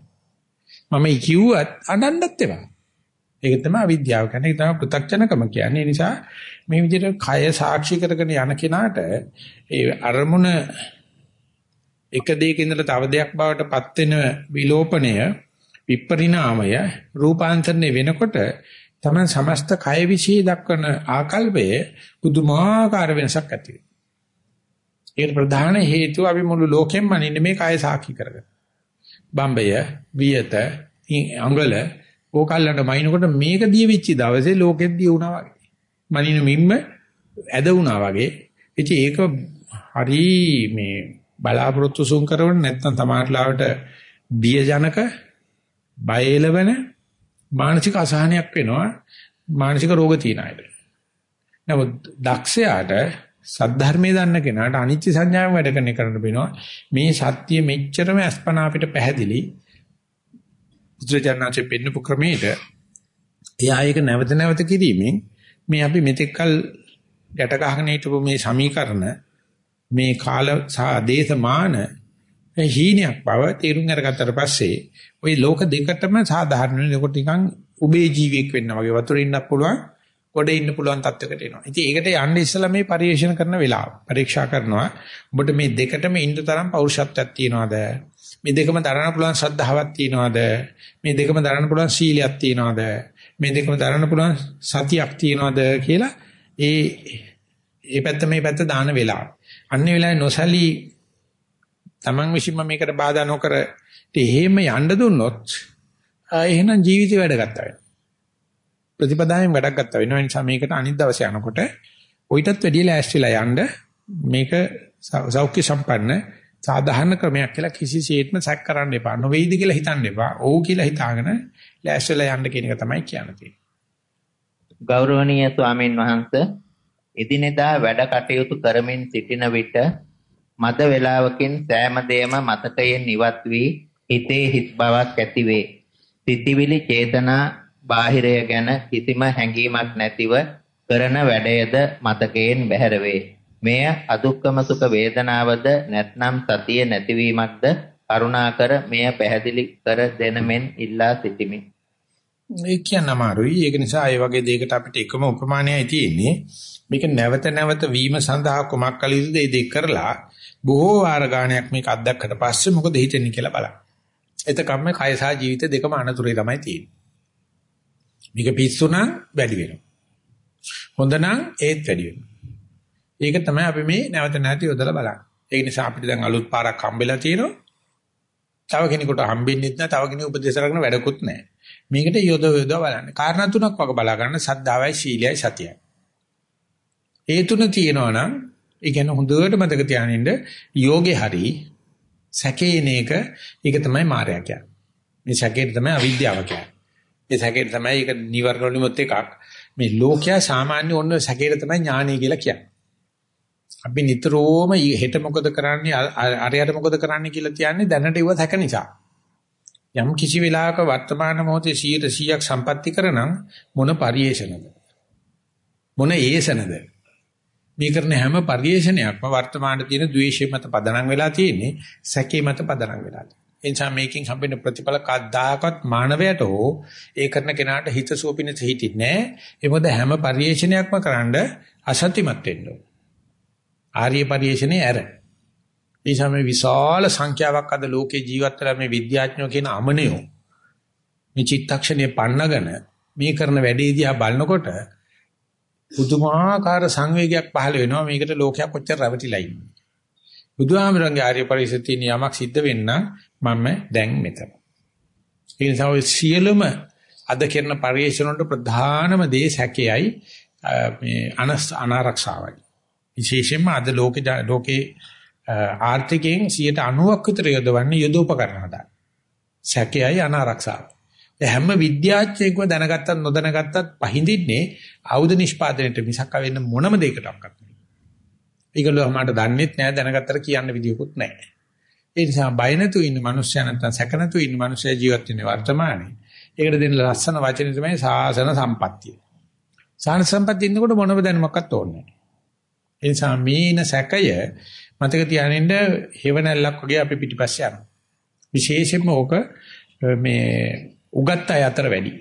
මමයි කිව්වත් අඬන්නත් එපා. ඒක තමයි අවිද්‍යාව කියන්නේ. ඒක තමයි පෘථග්ජනකම කියන්නේ. ඒ නිසා මේ විදිහට කය සාක්ෂි කරගෙන යන කෙනාට ඒ අරමුණ එක දෙයක ඉඳලා තව දෙයක් බවට පත් වෙන විලෝපණය විපරිණාමය රූපාන්තරණය වෙනකොට තමයි සමස්ත කය વિશે දක්වන ආකල්පයේ පුදුමාකාර වෙනසක් ඇති වෙනවා. ඒකට ප්‍රධාන හේතුව අපි මුළු ලෝකෙම මනින්නේ මේ කය සාක්ෂි කරගෙන. බම්බය, වියත, අඟල ඕකල්ලන්ට මයින්කොට මේක දී වෙච්ච දවසේ ලෝකෙත් දී වුණා වගේ. මනින මිම්ම ඇද වුණා වගේ. ඉතින් ඒක හරි මේ බලාපොරොත්තු සුන් කරවන්න නැත්නම් තමාටලාවට බියජනක බය එළවෙන මානසික අසහනයක් වෙනවා මානසික රෝග තියන අයට. නමුත් දක්ෂයාට සද්ධර්මයේ දන්න කෙනාට අනිත්‍ය සංඥාවෙන් වැඩ කරන කරන්න වෙනවා මේ සත්‍ය මෙච්චරම අස්පනා අපිට පැහැදිලි බුදුරජාණන්සේ පෙන්නපු ක්‍රමයට එයා ඒක නැවත නැවත කිරීමෙන් මේ අපි මෙතෙක්කල් ගැට ගහගෙන හිටපු මේ සමීකරණ මේ කාල සහ දේශමාන හීනයක් බව තේරුම් අරගත්තට පස්සේ ওই ලෝක දෙකටම සාධාරණ වෙනකොට නිකන් උබේ ජීවියෙක් වෙන්න වගේ වතුරේ ඉන්නත් පුළුවන් ගොඩේ ඉන්න පුළුවන් තත්යකට එනවා. ඉතින් ඒකට යන්න ඉස්සලා මේ පරිශන කරන වෙලාව පරීක්ෂා කරනවා. ඔබට මේ දෙකටම ඉන්න තරම් පෞරුෂත්වයක් තියනවාද? මේ දෙකම දරන්න පුළුවන් ශ්‍රද්ධාවක් තියනවාද? මේ දෙකම දරන්න පුළුවන් සීලයක් තියනවාද? මේ දෙකම දරන්න පුළුවන් සතියක් තියනවාද කියලා ඒ ඒ පැත්ත මේ පැත්ත දාන වෙලාව. අන්නේ වෙලාවේ නොසලී Taman විසින්ම මේකට බාධා නොකර එහෙම යන්න දුන්නොත් එහෙනම් ජීවිතේ වැඩ ගත්තා වෙනවා. ප්‍රතිපදාවෙන් වැඩක් ගත්තා වෙනවා. ඒ නිසා මේකට අනිත් දවසේ යනකොට ඔయితත් වැඩිය ලෑස්තිලා යන්න මේක සෞඛ්‍ය සම්පන්න සාධාරණ ක්‍රමයක් කියලා කිසිසේත්ම සැක කරන්න එපා. නොවේද කියලා හිතන්න එපා. ඔව් කියලා හිතාගෙන ලෑස්තිලා යන්න කියන එක තමයි කියන්නේ. ගෞරවනීය ස්වාමින් වහන්සේ එදිනෙදා වැඩ කටයුතු කරමින් සිටින විට මද වේලාවකින් සෑම දෙයක්ම මතකයෙන් ඉවත් වී හිතේ හිස් බවක් ඇතිවේ. සිතිවිලි චේතනා බාහිරය ගැන කිසිම හැඟීමක් නැතිව කරන වැඩයද මතකයෙන් බැහැර වේ. මෙය අදුක්කම සුඛ වේදනාවද නැත්නම් සතිය නැතිවීමක්ද කරුණාකර මෙය පැහැදිලි කර දෙන මෙන් ඉල්ලා සිටිමි. ඒ කියන්න අමාරුයි. ඒක නිසා ඒ වගේ දෙයකට අපිට එකම උපමානයයි තියෙන්නේ. මේක නැවත නැවත වීම සඳහා කුමක් කළ යුතුද ඒ දෙක කරලා බොහෝ වාර ගාණයක් මේක අත්දැක්කට පස්සේ මොකද හිතෙන්නේ කියලා බලන්න. එතකම්ම කය සහ ජීවිත දෙකම අනතුරේ තමයි තියෙන්නේ. මේක පිස්සු නම් වැඩි වෙනවා. හොඳ නම් ඒත් වැඩි වෙනවා. ඒක තමයි අපි මේ නැවත නැති යොදලා බලන්නේ. ඒ නිසා අපිට දැන් අලුත් පාරක් හම්බෙලා තියෙනවා. තව කෙනෙකුට හම්බෙන්නෙත් නැහැ, තව කෙනෙකු උපදේශ කරගෙන වැඩකුත් නැහැ. මේකට යොද යොද බලන්න. කාරණා තුනක් වගේ බලා ගන්න සද්ධාවයි, සීලයයි, සතියයි. ඒ තුන තියෙනවා නම් ඒ කියන්නේ හොඳට මතක තියාගන්න යෝගේ හරි සැකේන එක ඒක තමයි මායя කියන්නේ. මේ සැකේට තමයි අවිද්‍යාව කියන්නේ. මේ සැකේට තමයි ඒක නිවර්ණ වලිමුත් එකක්. මේ ලෝකයා සාමාන්‍ය ඔන්න සැකේට තමයි ඥානය කියලා කියන්නේ. අපි නිතරම හෙට මොකද කරන්නේ අරයට මොකද කරන්නේ කියලා තියන්නේ දැනට ඉව සැක නිසා. යම් කිසි වෙලාවක වර්තමාන මොහොතේ 100%ක් සම්පatti කරනම් මොන පරිේශනද? මොන ඒසනද? මේ කරන හැම පරිේශනයක්ම වර්තමානයේ තියෙන ද්වේෂය මත පදනම් වෙලා තියෙන්නේ සැකේ මත පදනම් වෙලා තියෙන්නේ. එනිසා මේකෙන් හම්බෙන ප්‍රතිඵල කද්දාකත් මානවයට හෝ ඒ කරන කෙනාට හිත සුවපිනස හිටින්නේ නැහැ. ඒ මොකද හැම පරිේශනයක්ම කරන්න අසත්‍යමත් වෙන්න ඕන. ආර්ය පරිේශනේ ඇර. එනිසා මේ විශාල සංඛ්‍යාවක් අද ලෝකේ ජීවත් වෙලා මේ විද්‍යාඥයෝ කියන අමනියෝ මේ චිත්තක්ෂණය පන්නගෙන මේ කරන වැඩේ දිහා බලනකොට පුදුමාකාර සංවේගයක් පහළ වෙනවා මේකට ලෝකයක් කොච්චර රැවටිලා ඉන්නේ. බුදුහාමරංගේ ආර්ය පරිශීලී නියමක් සිද්ධ වෙන්න මම දැන් මෙතන. ඒ නිසා ඔය සියලුම අද කරන පරිශ්‍රණ වලට ප්‍රධානම දේ සැකයයි මේ අනස් අනාරක්ෂාවයි. විශේෂයෙන්ම අද ලෝකේ ලෝකේ ආර්ථිකයෙන් 90ක් විතර යොදවන්නේ යුදෝපකරණ හදා. සැකයයි අනාරක්ෂාවයි. හැම විද්‍යාඥයෙක්ව දැනගත්තත් නොදැනගත්තත් පහඳින්නේ ආයුධ නිෂ්පාදනයේට මිසක් වෙන්න මොනම දෙයකටවත් නෙවෙයි. ඒගොල්ලෝ මට දන්නෙත් නෑ දැනගත්තට කියන්න විදියකුත් නෑ. ඒ නිසා බය නැතු ඉන්න මිනිස්සයා නැත්නම් සැක නැතු ඉන්න මිනිස්සයා ජීවත් වෙන්නේ වර්තමානයේ. ඒකට දෙන ලස්සන වචනේ තමයි සාසන සම්පත්තිය. සාසන සම්පත්තිය ඉන්නකොට මොනම දැනුමක්වත් ඕනේ නෑ. ඒ නිසා මේන සැකය මතක තියාගන්න හේවණල්ලක් වගේ අපි පිටිපස්සේ යනවා. විශේෂයෙන්ම ඕක මේ උගත් අය අතර වැඩි.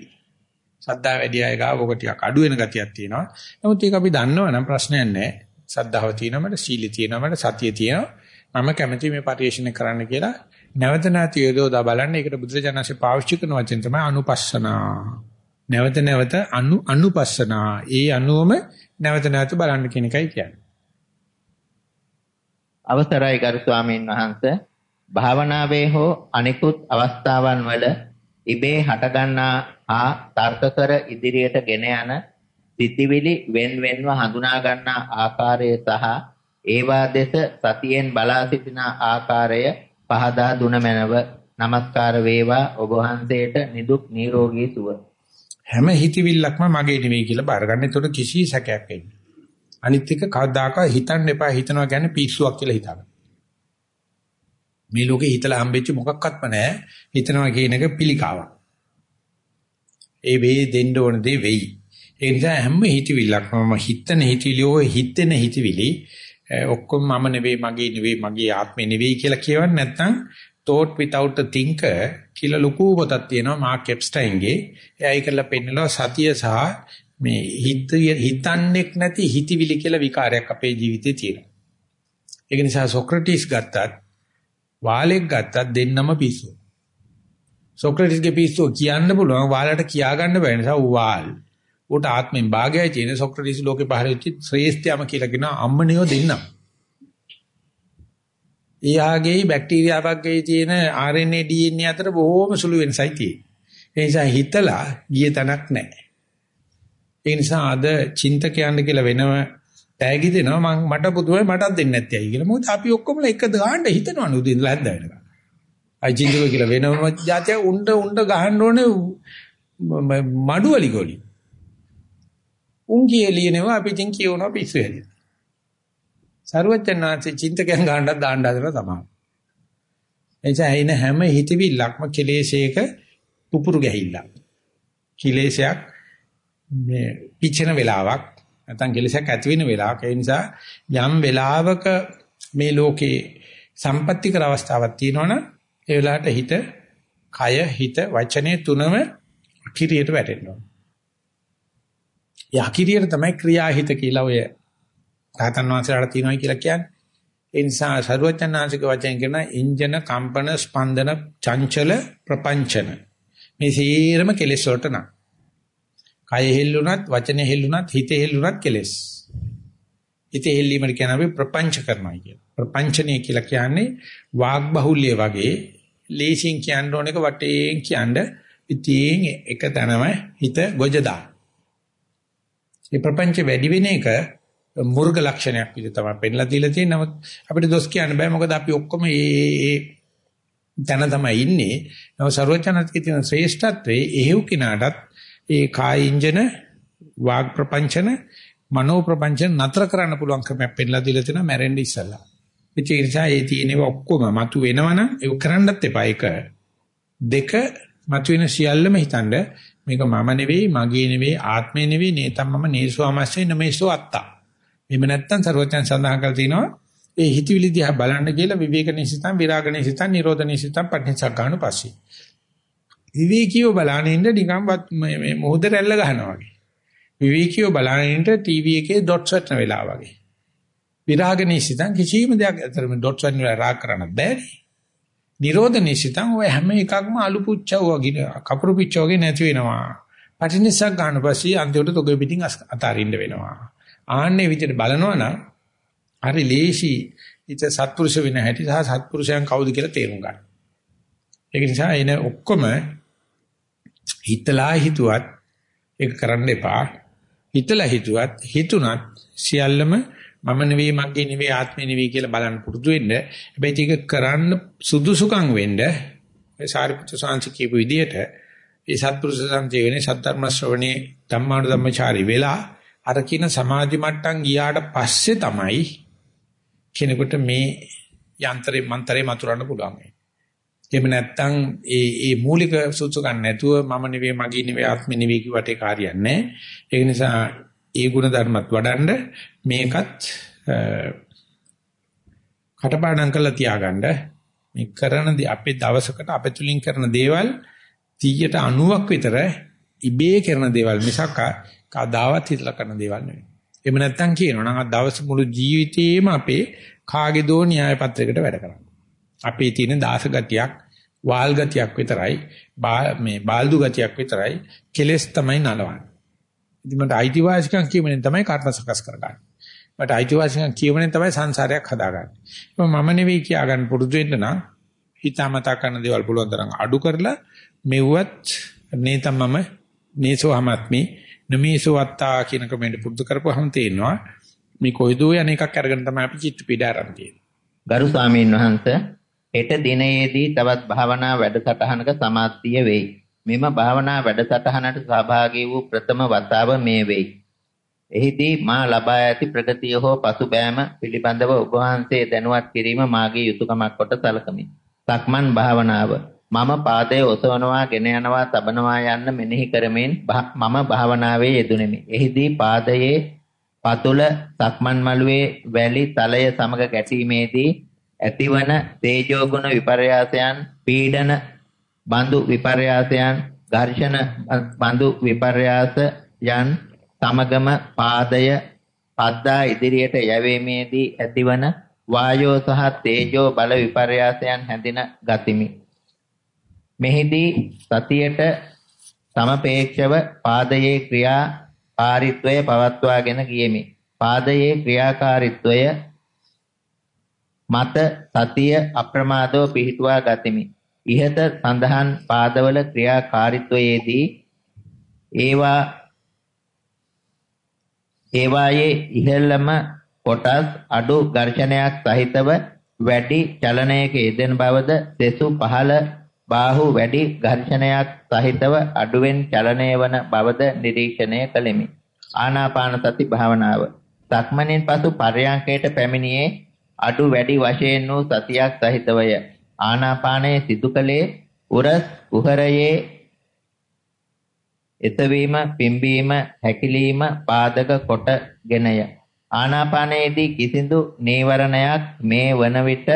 සද්දා වැඩි අය ගාව ඔක ටිකක් අඩු වෙන ගතියක් තියෙනවා. නමුත් ඒක අපි දන්නවනම් ප්‍රශ්නයක් නැහැ. සද්ධාව තියෙනවා මට සීලය තියෙනවා මට සතිය තියෙනවා. මම කැමති මේ පරිශ්‍රණය කරන්න කියලා නැවත නැති යොදවලා බලන්න. ඒකට බුදුරජාණන්සේ පාවිච්චි කරන වචන තමයි අනුපස්සනා. නැවත නැවත අනු අනුපස්සනා. ඒ අනුවම නැවත නැවත බලන්න කියන එකයි කියන්නේ. අවසරයි ගරු ස්වාමීන් වහන්සේ භාවනාවේ හෝ අනිකුත් අවස්ථාවන් වල ඉබේ හටගන්නා හා තර්ක කර ඉදිරියට ගෙන යන සිතිවිලි wen wenව හඳුනා ගන්නා ආකාරය සහ ඒවා දෙස සතියෙන් බලා සිටින ආකාරය පහදා දුන මැනව নমස්කාර වේවා ඔබ වහන්සේට නිදුක් නිරෝගී සුව හැම හිතවිල්ලක්ම මගේ නෙවෙයි කියලා බාරගන්න. ඒතකොට කිසි සැකයක් එන්නේ. අනිත් එක කවදාකවත් හිතන්න එපා හිතනවා කියන්නේ පිස්සුවක් කියලා හිතන්න. මේ ලෝකේ හිතලා හම්බෙච්ච මොකක්වත්ම නැහැ. හිතනවා කියන එක පිළිකාවක්. ඒ වේ දෙන්න ඕන දේ වෙයි. ඒ නිසා හැම හිතවිල්ලක්ම මම හිතන හිතවිලි ඔය හිතෙන හිතවිලි ඔක්කොම මම නෙවෙයි මගේ නෙවෙයි මගේ ආත්මේ නෙවෙයි කියලා කියවන්නේ නැත්නම් thought without a thinker කියලා ලොකු පොතක් තියෙනවා මාක් එප්ස්ටයින්ගේ. එයා ඒකලා පෙන්නනවා සතිය සහ මේ හිත හිතන්නේක් නැති හිතවිලි කියලා විකාරයක් අපේ ජීවිතේ තියෙනවා. ඒක නිසා සොක්‍රටිස් ගත්තත් වාලෙක් ගත්තත් දෙන්නම පිස්සු. සොක්‍රටිස්ගේ පිස්සු කියන්න පුළුවන් වාලට කියා ගන්න බැහැ නිසා ඌ වාල්. ඌට ආත්මෙන් භාගයයි තියෙන සොක්‍රටිස් ලෝකේ පහළ වෙච්ච ශ්‍රේෂ්ඨයම කියලා කියන අම්මනියෝ දෙන්නම්. ඊයාගේ බැක්ටීරියාවක්ගේ තියෙන RNA DNA අතර බොහොම සුළු වෙනසයි තියෙන්නේ. ඒ නිසා හිතලා ගිය තැනක් නැහැ. ඒ නිසා අද චින්තකයන්ට කියලා වෙනම තෑගි දෙනවා මං මට පුදුමයි මටත් දෙන්නේ නැත්තේ ඇයි කියලා. මොකද අපි ඔක්කොම එක ගහන්න හිතනවා නුදින් ඉඳලා හැද්ද වෙනකම්. අයි චින්තක කියලා වෙනම જાතිය උණ්ඩ උණ්ඩ ගහන්න ඕනේ මඩුවලි ගොලි. උන් කියලියනවා අපි තින් කියවනවා පිස්සු හැදෙන. සරුවචනාංශේ චින්තකයන් ගන්නත් දාන්න හදලා තමයි. එනිසා එන හැම හිතවිල්ලක්ම කෙලෙසයක පුපුරු ගැහිල්ලක්. කෙලෙසයක් මේ පිච්චෙන වෙලාවක් නැත්නම් කෙලෙසයක් ඇති වෙන වෙලාවක ඒ නිසා යම් වෙලාවක මේ ලෝකේ සම්පත්‍ති කර අවස්ථාවක් තියෙනවනම් ඒ වෙලාවට හිත කය හිත වචනේ තුනම කිරියට වැටෙන්න ඕන. යකිරියට තමයි ක්‍රියාහිත කියලා ඔය රහතන් වහන්සේලාට තියෙනවා කියලා කියන්නේ. ඒ නිසා සරුවචනාංශික වචන කියන ඉන්ජන කම්පන ස්පන්දන චංචල ප්‍රපංචන. මේ සියරම කෙලෙස් වලට නම්. කය හෙල්ලුණත් වචනේ හෙල්ලුණත් හිත හෙල්ලුණත් කෙලෙස්. හිත හෙල්ලීමට කියන අපි ප්‍රපංච කරනවා කියන. ප්‍රපංචනය කියලා කියන්නේ වාග් බහුල්‍ය වගේ ලේසින් කියන්න ඕන එක වටේන් කියන්න ඉතින් එක තැනම හිත ගොජ දාන. මේ ප්‍රපංච වැඩි වෙන එක මුර්ග ලක්ෂණයක් විදිහට තමයි පෙන්ලා දීලා තියෙන්නේ. නමුත් අපිට දොස් කියන්න බෑ මොකද අපි ඔක්කොම ඒ ඒ තැන තමයි ඉන්නේ. නමුත් ਸਰවඥාත්කේ තියෙන ශ්‍රේෂ්ඨත්වයේ එහෙව් කිනාටත් ඒ කාය ඉන්ජන වාග් ප්‍රපංචන මනෝ ප්‍රපංචන නතර කරන්න පුළුවන් ක්‍රමයක් පෙන්ලා දීලා තියෙනවා මැරෙන්න ඉස්සලා. ඒ නිසා ඒ තියෙනව ඔක්කොම මතු වෙනවනම් ඒක කරන්නත් එපා. ඒක දෙක මතු වෙන සියල්ලම හිතනද මේක මම නෙවෙයි, මගේ නෙවෙයි, ආත්මේ නෙවෙයි, නේතම් මම නේසෝමස්සේ නමේසෝ අත්තා. එහෙම නැත්තම් ਸਰවඥයන් සඳහන් කරලා තිනවා ඒ හිතවිලි දිහා බලන්න කියලා විවේක නිසිතං, විරාග නිසිතං, නිරෝධ නිසිතං, පටිච්චසක් ගන්න පස්සේ. විවේකීව බලන්නේ ඉන්න නිකන් මේ මොහොත රැල්ල ගන්නවා වගේ. විවේකීව බලන්නේ ඉන්න ටීවී එකේ ඩොට්ස් වටන වෙලාව වගේ. විරාග නිසිතං කිසිම දෙයක් අතරම ඩොට්ස් වටන වෙලාව රාග කරන්න බෑනේ. නිරෝධ නිසිතං ඔය හැම එකක්ම අලු පුච්චව වගේ කපුරු පිච්චව වගේ නැති වෙනවා. පටිනිසක් ගන්න පස්සේ අන්තිමට තොගේ පිටින් අතාරින්න වෙනවා. ආන්නේ විදිහට බලනවා නම් හරි ලේසි ඉත සත්පුරුෂ වෙන හැටි සහ සත්පුරුෂයන් කවුද කියලා තේරුම් ගන්න. ඒක නිසා එන ඔක්කොම හිතලා හිතුවත් ඒක කරන්න එපා. හිතලා හිතුවත් හිතුණත් සියල්ලම මම නෙවෙයි මගේ නෙවෙයි ආත්මේ නෙවෙයි කියලා බලන්න පුරුදු වෙන්න. හැබැයි ඒක කරන්න සුදුසුකම් වෙන්න ඒ සාරිපුත්‍ර සාංශි කියපු විදිහට ඒ සත්පුරුෂ සංජය වෙන්නේ සද්ධර්ම ශ්‍රවණේ ධම්මාන ධම්මචාරි වෙලා අර කියන සමාධි මට්ටම් ගියාට පස්සේ තමයි කෙනෙකුට මේ යන්ත්‍රේ මන්ත්‍රේ මතුරන්න පුළුවන්. එහෙම නැත්නම් ඒ ඒ මූලික සුසුකම් නැතුව මම නෙවෙයි මගේ නෙවෙයි ආත්මෙ නෙවෙයි කිව්වට ඒ කාර්යයක් නැහැ. ඒ නිසා ඒ ගුණ ධර්මත් වඩන්න මේකත් කටපාඩම් කරලා තියාගන්න මේ කරන අපේ දවසකට අපේ තුලින් කරන දේවල් 100ට 90ක් විතර ඉබේ කරන දේවල් මිසක් කදාවත් හිතලා කරන දේවල් නෙවෙයි. එහෙම නැත්නම් කියනවා නම් දවස් මුළු ජීවිතේම අපේ කාගේ දෝ න්‍යාය පත්‍රයකට වැඩ කරන්නේ. අපේ තියෙන දාස ගතියක්, වාල් ගතියක් විතරයි, මේ බාල්දු ගතියක් විතරයි, කෙලස් තමයි නලවන්නේ. ඉතින් මට අයිතිවාසිකම් කියමනේ තමයි කර්ම සකස් කරගන්නේ. මට අයිතිවාසිකම් කියමනේ තමයි සංසාරයක් හදාගන්නේ. මම නෙවෙයි කියා ගන්න පුරුදු වෙන්න නම් හිතාමතා කරන දේවල් පුළුවන් තරම් අඩු කරලා මෙව්වත් නේතමම නේසෝහමත්මි නමේසෝවත්තා කියන කමෙන්ට පුරුදු කරපුවාම තේනවා මේ කොයිදෝ යන එකක් අරගෙන තමයි අපි චිත්ත පීඩ ආරම්භ තියෙන්නේ. ගරු ස්වාමීන් වහන්සේ හෙට දිනයේදී තවත් භාවනා වැඩසටහනක සමාප්තිය වෙයි. මෙම භාවනා වැඩසටහනට සහභාගී වූ ප්‍රථම වතාව මේ වෙයි. එහිදී මා ලබා ඇති ප්‍රගතිය හෝ පසුබෑම පිළිබඳව ඔබ වහන්සේ දැනුවත් කිරීම මාගේ යුතුයකමක් කොට සැලකමි. සක්මන් භාවනාව මම පාදයේ ඔසවනවා ගෙන යනවා තබනවා යන්න මෙනෙහි කරමින් මම භාවනාවේ යෙදුණෙමි. එහිදී පාදයේ පතුල සක්මන් මළුවේ වැලි තලය සමග ගැටීමේදී ඇතිවන තේජෝ ගුණ විපර්යාසයන් පීඩන බඳු විපර්යාසයන් ඝර්ෂණ බඳු විපර්යාස යන් සමගම පාදය පද්දා ඉදිරියට යැවීමේදී ඇතිවන වායෝ සහ තේජෝ බල විපර්යාසයන් හැඳින ගතිමි. මෙහිදී සතියට සමපේක්ෂව පාදයේ ක්‍රියාකාරීත්වය පවත්වාගෙන ගියෙමි. පාදයේ ක්‍රියාකාරීත්වය මත සතිය අප්‍රමාදව පිහිටුවා ගතිමි. ඉහත සඳහන් පාදවල ක්‍රියාකාරීත්වයේදී ඒවා ඒවායේ ඉහළම කොටස් අඩු ඝර්ෂණයක් සහිතව වැඩි චලනයක යෙදෙන බවද සෙසු පහළ බාහු වැඩි ඝර්ෂණයක් සහිතව අඩුවෙන් චලනය වන බවද නිරීක්ෂණය කළෙමි. ආනාපාන සති භාවනාව. සක්මණෙන් පසු පර්යාංකයට පැමිණියේ අඩු වැඩි වශයෙන් වූ සතියක් සහිතවය. ආනාපානයේ සිදු කළේ උරස් කුහරයේ එතවීම පිම්බීම හැකිලිම පාදක කොටගෙනය. ආනාපානයේදී කිසිදු නීවරණයක් මේ වන විට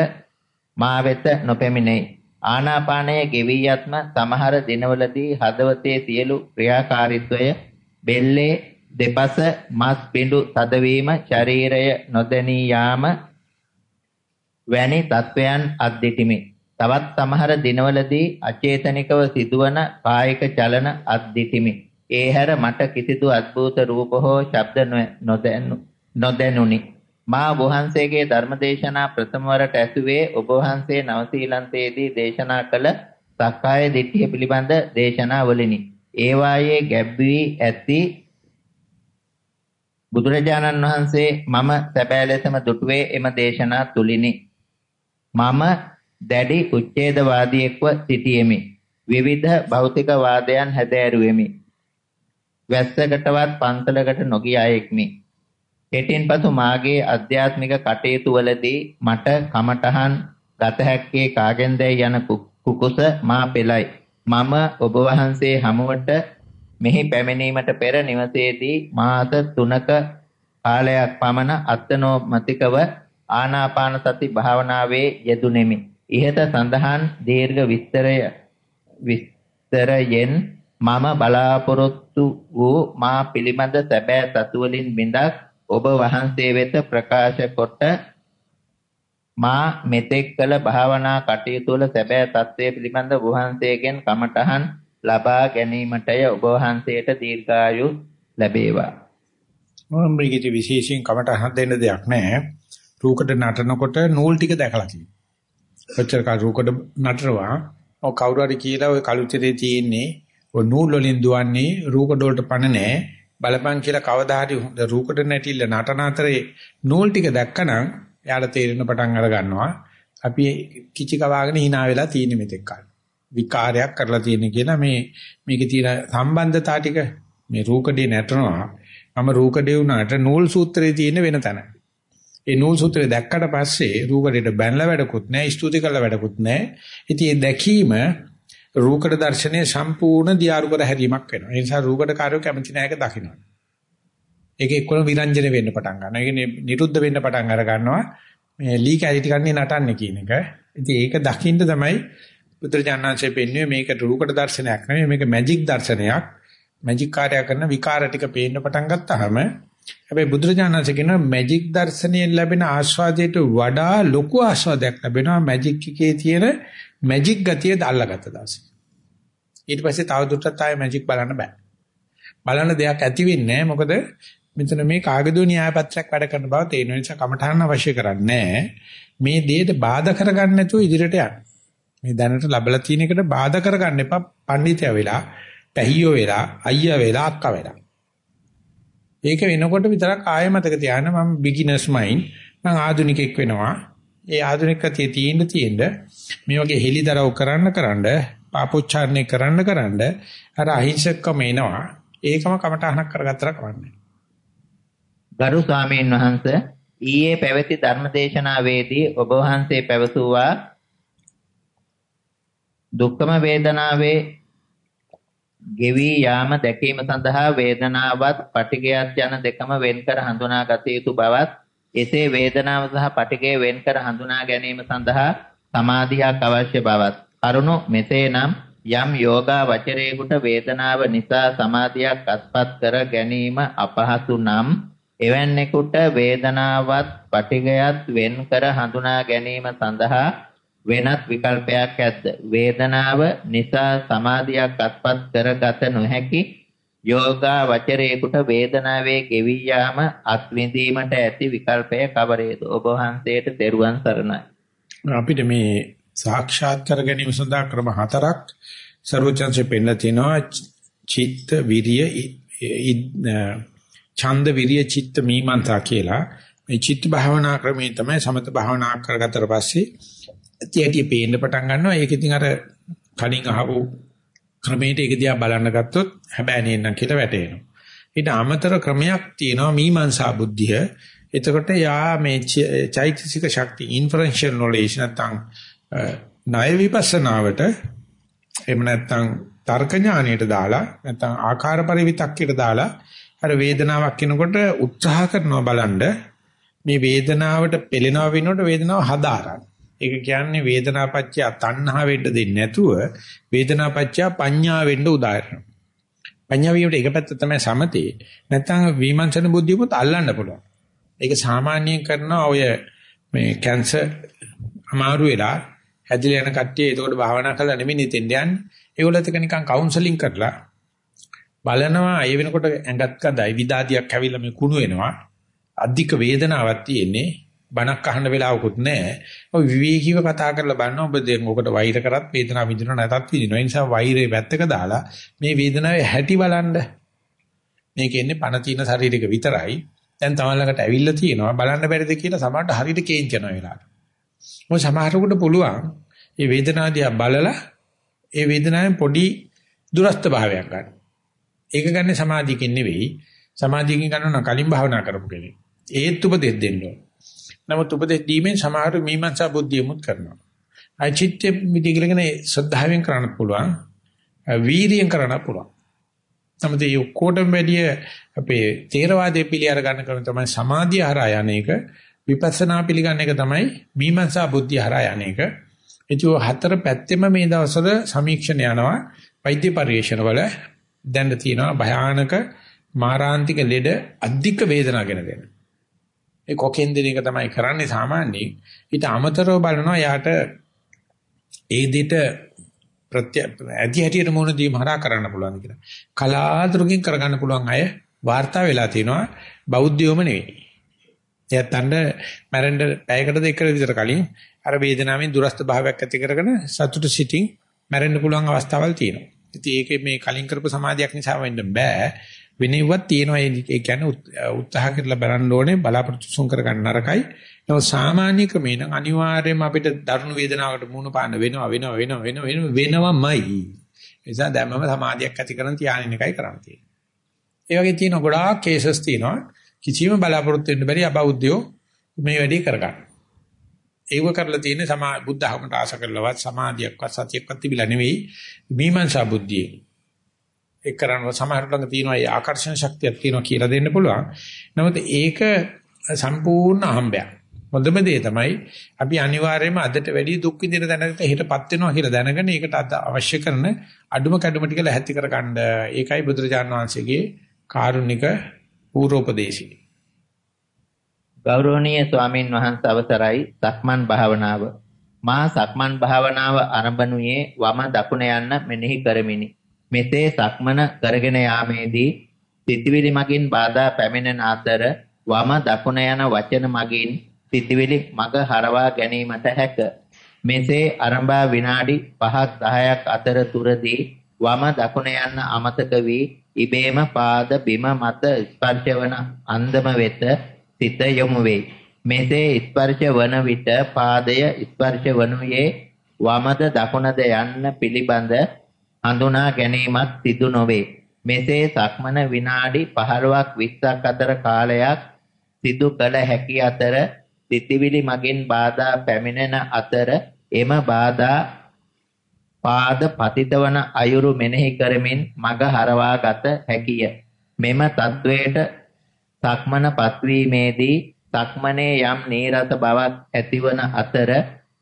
මා වෙත නොපැමිණේ. ආනාපානය ගෙවී යත්ම සමහර දිනවලදී හදවතේ සියලු ක්‍රියාකාරීත්වය බෙල්ලේ දෙපස මස් බිඳු තදවීම ශරීරය නොදැනී යාම වැනි තත්වයන් අත්දිටිමි. තවත් සමහර දිනවලදී අචේතනිකව සිදුවන කායික චලන අත්දිටිමි. ඒ හැර මට කිසිදු අద్భుත රූප හෝ ශබ්ද නොදැනුනි. මා වහන්සේගේ ධර්මදේශනා ප්‍රථම වරට ඇසුවේ ඔබ වහන්සේ නවසීලන්තයේදී දේශනා කළ සක්කාය දිට්ඨිය පිළිබඳ දේශනා වලිනි. ඒවායේ ගැබ් වී ඇති බුදුරජාණන් වහන්සේ මම සැබෑ ලෙසම දුටුවේ එම දේශනා තුලිනි. මම දැඩි උච්ඡේදවාදියෙක්ව සිටියෙමි. විවිධ භෞතික වාදයන් හැදෑරුවෙමි. වැස්සකටවත් පන්සලකට නොගිය අයෙක්මි. හෙටින් පසු මාගේ අධ්‍යාත්මික කටයුතු වලදී මට කමටහන් ගත හැක්කේ කාගෙන්දයි යන කුකුස මා පෙළයි. මම ඔබ වහන්සේ හමුවට මෙහි පැමිණීමට පෙර නිවසේදී මාස 3ක කාලයක් පමණ අත්නෝමතිකව ආනාපාන සති භාවනාවේ යෙදුණෙමි. ඉහත සඳහන් දීර්ඝ විස්තරය විස්තරයෙන් මම බලාපොරොත්තු වූ මා පිළිබඳ සැබෑ සතු වලින් බිඳක් ඔබ වහන්සේ වෙත ප්‍රකාශ කොට මා මෙතෙක් කළ භාවනා කටයුතු වල සැබෑ தත්ත්වය පිළිබඳ වහන්සේගෙන් කමඨහන් ලබා ගැනීමටය ඔබ වහන්සේට දීර්ඝායු ලැබේවා. මම මේකේ විශේෂයෙන් කමඨහන් දෙන්න දෙයක් නැහැ. රූකඩ නටනකොට නූල් ටික දැකලා තියෙනවා. කොච්චර කල් රූකඩ නටනවා ඔය කවුරු හරි කියලා ඔය කලුතරේ තියෙන්නේ ඔය නූල් වලින් දුවන්නේ රූකඩ වලට පණ නැහැ. බලපං කියලා කවදා හරි රූකඩ නැටිල්ල නටන අතරේ නූල් ටික දැක්කනම් එයාට තේරෙන පටන් අර ගන්නවා. අපි කිචි කවාගෙන hina වෙලා තියෙන මෙතෙක් කල්. විකාරයක් කරලා තියෙන කියලා මේ මේකේ තියෙන සම්බන්ධතා ටික මේ රූකඩේ නැටනවා. මම රූකඩේ වුණාට නූල් සූත්‍රයේ තියෙන වෙන තැන. ඒ නූල් සූත්‍රය දැක්කට පස්සේ රූකඩේට බැනලා වැඩකුත් නැහැ, ස්තුති කළා වැඩකුත් නැහැ. ඉතින් ඒ දැකීම රූකඩ දර්ශනයේ සම්පූර්ණ දියාරු කර හැරීමක් වෙනවා. ඒ නිසා රූකඩ කාර්යෝ කැමති නැහැ දකින්න. ඒක එක්කම විරංජන වෙන්න පටන් ගන්නවා. ඒක නිරුද්ධ වෙන්න පටන් අර ගන්නවා. මේ ලී කැලිටි කන්නේ නටන්නේ කියන එක. ඉතින් ඒක දකින්න තමයි බුදුරජාණන්සේ පෙන්වුවේ මේක රූකඩ දර්ශනයක් නෙමෙයි මේක මැජික් දර්ශනයක්. මැජික් කාර්යය කරන විකාර ටික පේන්න පටන් ගත්තාම හැබැයි බුදුරජාණන්සේ කියන මැජික් දර්ශනයෙන් ලැබෙන ආස්වාදයට වඩා ලොකු ආස්වාදයක් ලැබෙනවා මැජික් එකේ තියෙන මැජික් ගතිය දාල්ලාගත්ත දවසේ. ඊට පස්සේ තව දුරටත් ආයේ මැජික් බලන්න බෑ. බලන්න දෙයක් ඇති වෙන්නේ නැහැ. මොකද මෙතන මේ කාගදෝ න්‍යාය පත්‍රයක් වැඩ කරන බව තේරෙන නිසා කමඨාන අවශ්‍ය කරන්නේ මේ දෙයට බාධා කරගන්න නැතුව ඉදිරියට යන්න. මේ දැනට ලැබලා තියෙන එකට බාධා කරගන්න එපා. පඬිතය වෙලා, පැහියෝ වෙලා, අයියා වෙලා, අක්කා වෙලා. ඒක වෙනකොට විතරක් ආයෙ මතක තියාගන්න මම බිග්ිනර්ස් මයින්ඩ් මම ආධුනිකෙක් වෙනවා. ඒ ආධුනිකකතිය තියෙන්න තියෙන්න මේ වගේ හෙලිදරව් කරන්න කරන්න පාපොච්චාරණය කරන්න කරන්න අර අහිංසකකම එනවා. ඒකම කමටහනක් කරගත්තර කවන්නේ. ගරු ස්වාමීන් වහන්ස ඊයේ පැවති ධර්මදේශනාවේදී ඔබ වහන්සේ පැවසුවා දුක්ඛම වේදනාවේ ගෙවි යාම දැකීම සඳහා වේදනාවත් පටිඝයත් යන දෙකම වෙන්කර හඳුනා ගත යුතු බවත් එසේ වේදනාව සහ පටිඝය වෙන්කර හඳුනා ගැනීම සඳහා සමාධියක් අවශ්‍ය බවත්. කරුණු මෙසේනම් යම් යෝගා වචරේකට වේදනාව නිසා සමාධියක් අත්පත් කර ගැනීම අපහසු නම් එවැන්නෙකුට වේදනාවත් පටිඝයත් වෙන් කර හඳුනා ගැනීම සඳහා වෙනත් විකල්පයක් ඇද්ද වේදනාව නිසා සමාධියක් අත්පත් කරගත නොහැකි යෝගා වචරේකට වේදනාවේ ගෙවි යාම අත්විඳීමට ඇති විකල්පය කවරේද? ඔබ වහන්සේට දරුවන් සරණයි. අපිට මේ සාක්ෂාත් කර ගැනීම සඳහා ක්‍රම හතරක් ਸਰවචන්සේ පෙන්නලා තිනවා. චිත්ත විරිය ඡන්ද විරිය චිත්ත මීමන්තා කියලා. මේ චිත්ත භාවනා ක්‍රමයේ තමයි සමත භාවනා කරගත්තට පස්සේ ඇටි පේන්න පටන් ගන්නවා. ඒක ඉතින් අර කලින් අහපු ක්‍රමයට ඒක දිහා බලන්න ගත්තොත් හැබැයි නේනම් කියලා වැටෙනවා. ඊට අමතර ක්‍රමයක් තියෙනවා මීමන්සා බුද්ධිය. එතකොට යා මේ චෛතසික ශක්තිය ඉන්ෆරෙන්ෂල් නොලෙජ් නැත්නම් ණය විපස්සනාවට එහෙම නැත්නම් තර්ක ඥාණයට දාලා නැත්නම් ආකාර පරිවිතක්කයට දාලා අර වේදනාවක් එනකොට උත්සාහ කරනවා බලන්න මේ වේදනාවට පෙළෙනව වෙනකොට වේදනාව හදාරන්න. ඒක කියන්නේ වේදනාපච්චය තණ්හා වෙන්න දෙන්නේ නැතුව වේදනාපච්චය පඤ්ඤා වෙන්න උදාහරණ. පඤ්ඤා වීමට එක පැත්ත තමයි සමතේ. නැත්නම් විමර්ශන බුද්ධියපොත් අල්ලන්න පුළුවන්. ඒක සාමාන්‍යයෙන් කරන ඔය මේ කැන්සර් අමාරු වෙලා හැදිලා යන කට්ටිය ඒකට භාවනා කරලා නෙමෙයි නිතෙන් යන්නේ. ඒගොල්ලත් එක නිකන් කවුන්සලින් කරලා බලනවා ඒ වෙනකොට ඇඟත් කඳයි විදාදියක් ඇවිල්ලා මේ කුණු වෙනවා. අධික වේදනාවක් තියෙන්නේ. බණක් අහන්න වෙලාවකුත් නැහැ. ඔය විවේකීව කතා කරලා බලන්න ඔබ දැන් ඔකට වෛර කරත් වේදනාව විඳිනව නැතත් විඳිනවා. ඒ නිසා වෛරේ පැත්තක දාලා මේ වේදනාවේ හැටි බලන්න. මේක එන්නේ පණ තියෙන ශරීරයක විතරයි. දැන් තමන් ළඟට ඇවිල්ලා තියෙනවා බලන්න බැරිද කියලා සමහරට හරියට කේන්ති යනවා වෙලාවට. මොකද සමහරකට පුළුවන් මේ වේදනාව බලලා ඒ වේදනාවෙන් පොඩි දුරස්ත භාවයක් ගන්න. ඒක ගන්න සමාධියකින් නෙවෙයි. සමාධියකින් ගන්නවා කලින් භාවනා කරපු කෙනෙක්. ඒත් උපදෙස් දෙන්න ඕන. නමුත් උපදෙස් දීමෙන් සමහර මීමන්සා බුද්ධියමුත් කරනවා. අචිත්‍ය මිදිගලගෙන ශ්‍රද්ධාවෙන් කරන්න පුළුවන්. වීරියෙන් කරන්න පුළුවන්. නමුත් මේ ඔක්කොටම වැඩිය අපේ තේරවාදයේ පිළි අර ගන්න ක්‍රම තමයි සමාධිය හරහා යන්නේක විපස්සනා පිළිගන්න එක තමයි මීමන්සා බුද්ධිය හරහා යන්නේක. ඒ හතර පැත්තෙම මේ දවස්වල සමීක්ෂණ යනවා වෛද්‍ය පරිශන වල දැන් තියෙනවා භයානක මාරාන්තික ලෙඩ අධික වේදනාව ගැන දෙන. ඒ කොකෙන් දෙන එක තමයි කරන්නේ සාමාන්‍යයෙන්. ඊට අමතරව බලනවා යාට ඒ දෙට ප්‍රත්‍ය ඇදි හැටියට මොන දීම හරහා කරන්න පුළුවන් කියලා. කලාතුරකින් කරගන්න පුළුවන් අය වාර්තා වෙලා තිනවා බෞද්ධයෝම නෙවෙයි. එයාටන්න මැරෙන්න පැයකට දෙකකට විතර කලින් අර වේදනාවෙන් දුරස්ත භාවයක් ඇති කරගෙන සතුට සිටින් මැරෙන්න පුළුවන් අවස්ථාවල් තියෙනවා. ඉතින් ඒකේ මේ කලින් කරපු සමාධියක් නිසා වෙන්න බෑ. වෙනෙව්වක් තියෙනවා ඒ කියන්නේ උත්සාහ කරලා බලන්න ඕනේ බලාපොරොත්තු සුන් කරගන්න නරකයි. ඒක සාමාන්‍ය ක්‍රමේ නම් අනිවාර්යයෙන්ම අපිට දරුණු වේදනාවකට මුහුණ පාන්න වෙනවා වෙනවා වෙනවා වෙනවා වෙනවමයි. ඒ නිසා දැම්මම සමාධියක් ඇති කරන් තියාගෙන එකයි කරන්න තියෙන්නේ. ඒ වගේ තියෙන ගොඩාක් කේසස් තියෙනවා. කිසිම බලාපොරොත්තු වෙන්න බැරි අබෞද්ධයෝ මේ වැඩේ කරගන්න. ඒව කරලා තියෙන්නේ සමා බුද්ධ ධර්මයට ආශ කරලවත් සමාධියක්වත් සතියක්වත් තිබිලා නෙවෙයි මීමන්සා බුද්ධියේ. ඒක කරනවා සමහර ළඟ තියෙනවා ඒ ආකර්ෂණ ශක්තියක් තියෙනවා කියලා දෙන්න පුළුවන්. නමුත් ඒක සම්පූර්ණ අහඹයක්. හොඳම දේ තමයි අපි අනිවාර්යයෙන්ම අදට වැඩි දුක් විඳින දැනකට හෙටපත් වෙනවා කියලා දැනගෙන ඒකට අවශ්‍ය කරන අඩුම කැඩුම ටික ලැහැත්ති කරගන්න. ඒකයි බුදුරජාණන් වහන්සේගේ කාරුණික පූර්වෝපදේශය. ගෞරවනීය ස්වාමින් වහන්සේ අවසරයි සක්මන් භාවනාව මා සක්මන් භාවනාව ආරම්භණුයේ වම දකුණ යන්න මෙනෙහි කරමිනි මෙසේ සක්මන කරගෙන යාමේදී සිතවිලි මගින් බාධා පැමිණෙන අතර වම දකුණ යන වචන මගින් සිතවිලි මග හරවා ගැනීමට හැක මෙසේ ආරම්භා විනාඩි 5ක් 10ක් අතරතුරදී වම දකුණ යන්න අමතක වී ඉබේම පාද බිම මත ස්පර්ශවන අන්දම වෙත සිත යොමු වේ. මෙසේ ස්පර්ශ වන විට පාදය ස්පර්ශ වනුයේ වමද දකුණද යන්න පිළිබඳ හඳුනා ගැනීමත් සිදු නොවේ. මෙසේ සක්මන විනාඩි 15ක් 20ක් අතර කාලයක් සිදු කළ හැකි අතර සිතිවිලි මගින් බාධා පැමිණෙන අතර එම බාධා පාද පතිතවන අයුරු මෙනෙහි කරමින් මග හරවා ගත හැකිය. මෙම තත්වයට සක්මන පත්වීමේදී සක්මනේ යම් නීරස බවක් ඇතිවන අතර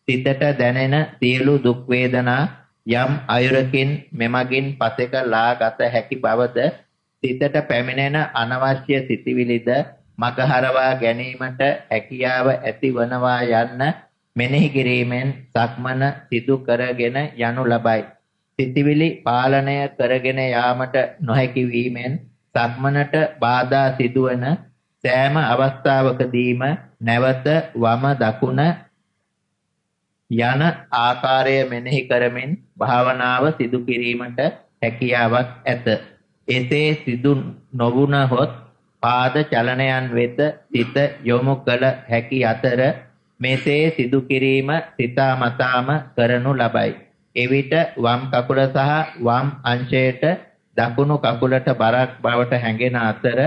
සිතට දැනෙන සියලු දුක් වේදනා යම් අයුරකින් මෙමගින් පසෙක ලාගත හැකි බවද සිතට පැමිණෙන අනවශ්‍ය සිතිවිලිද මගහරවා ගැනීමට හැකියාව ඇතිවනවා යන්න මෙනෙහි කිරීමෙන් සක්මන සිදු කරගෙන යනු ලබයි. සිතිවිලි පාලනය කරගෙන යාමට නොහැකි වීමෙන් සක්මනට බාධා සිදුවන සෑම අවස්ථාවකදීම නැවත වම දකුණ යන ආකාරය මෙනෙහි කරමින් භාවනාව සිදු කිරීමට හැකියාවක් ඇත. එසේ සිදු නොවුනහොත් පාද චලනයන් වෙත සිත යොමු කළ හැකි අතර මෙසේ සිදු කිරීම සිතාමතාම කරනු ලබයි. එවිට වම් කකුල සහ වම් අංශයට දකුණු කකුලට බරක් බවට හැඟෙන අතර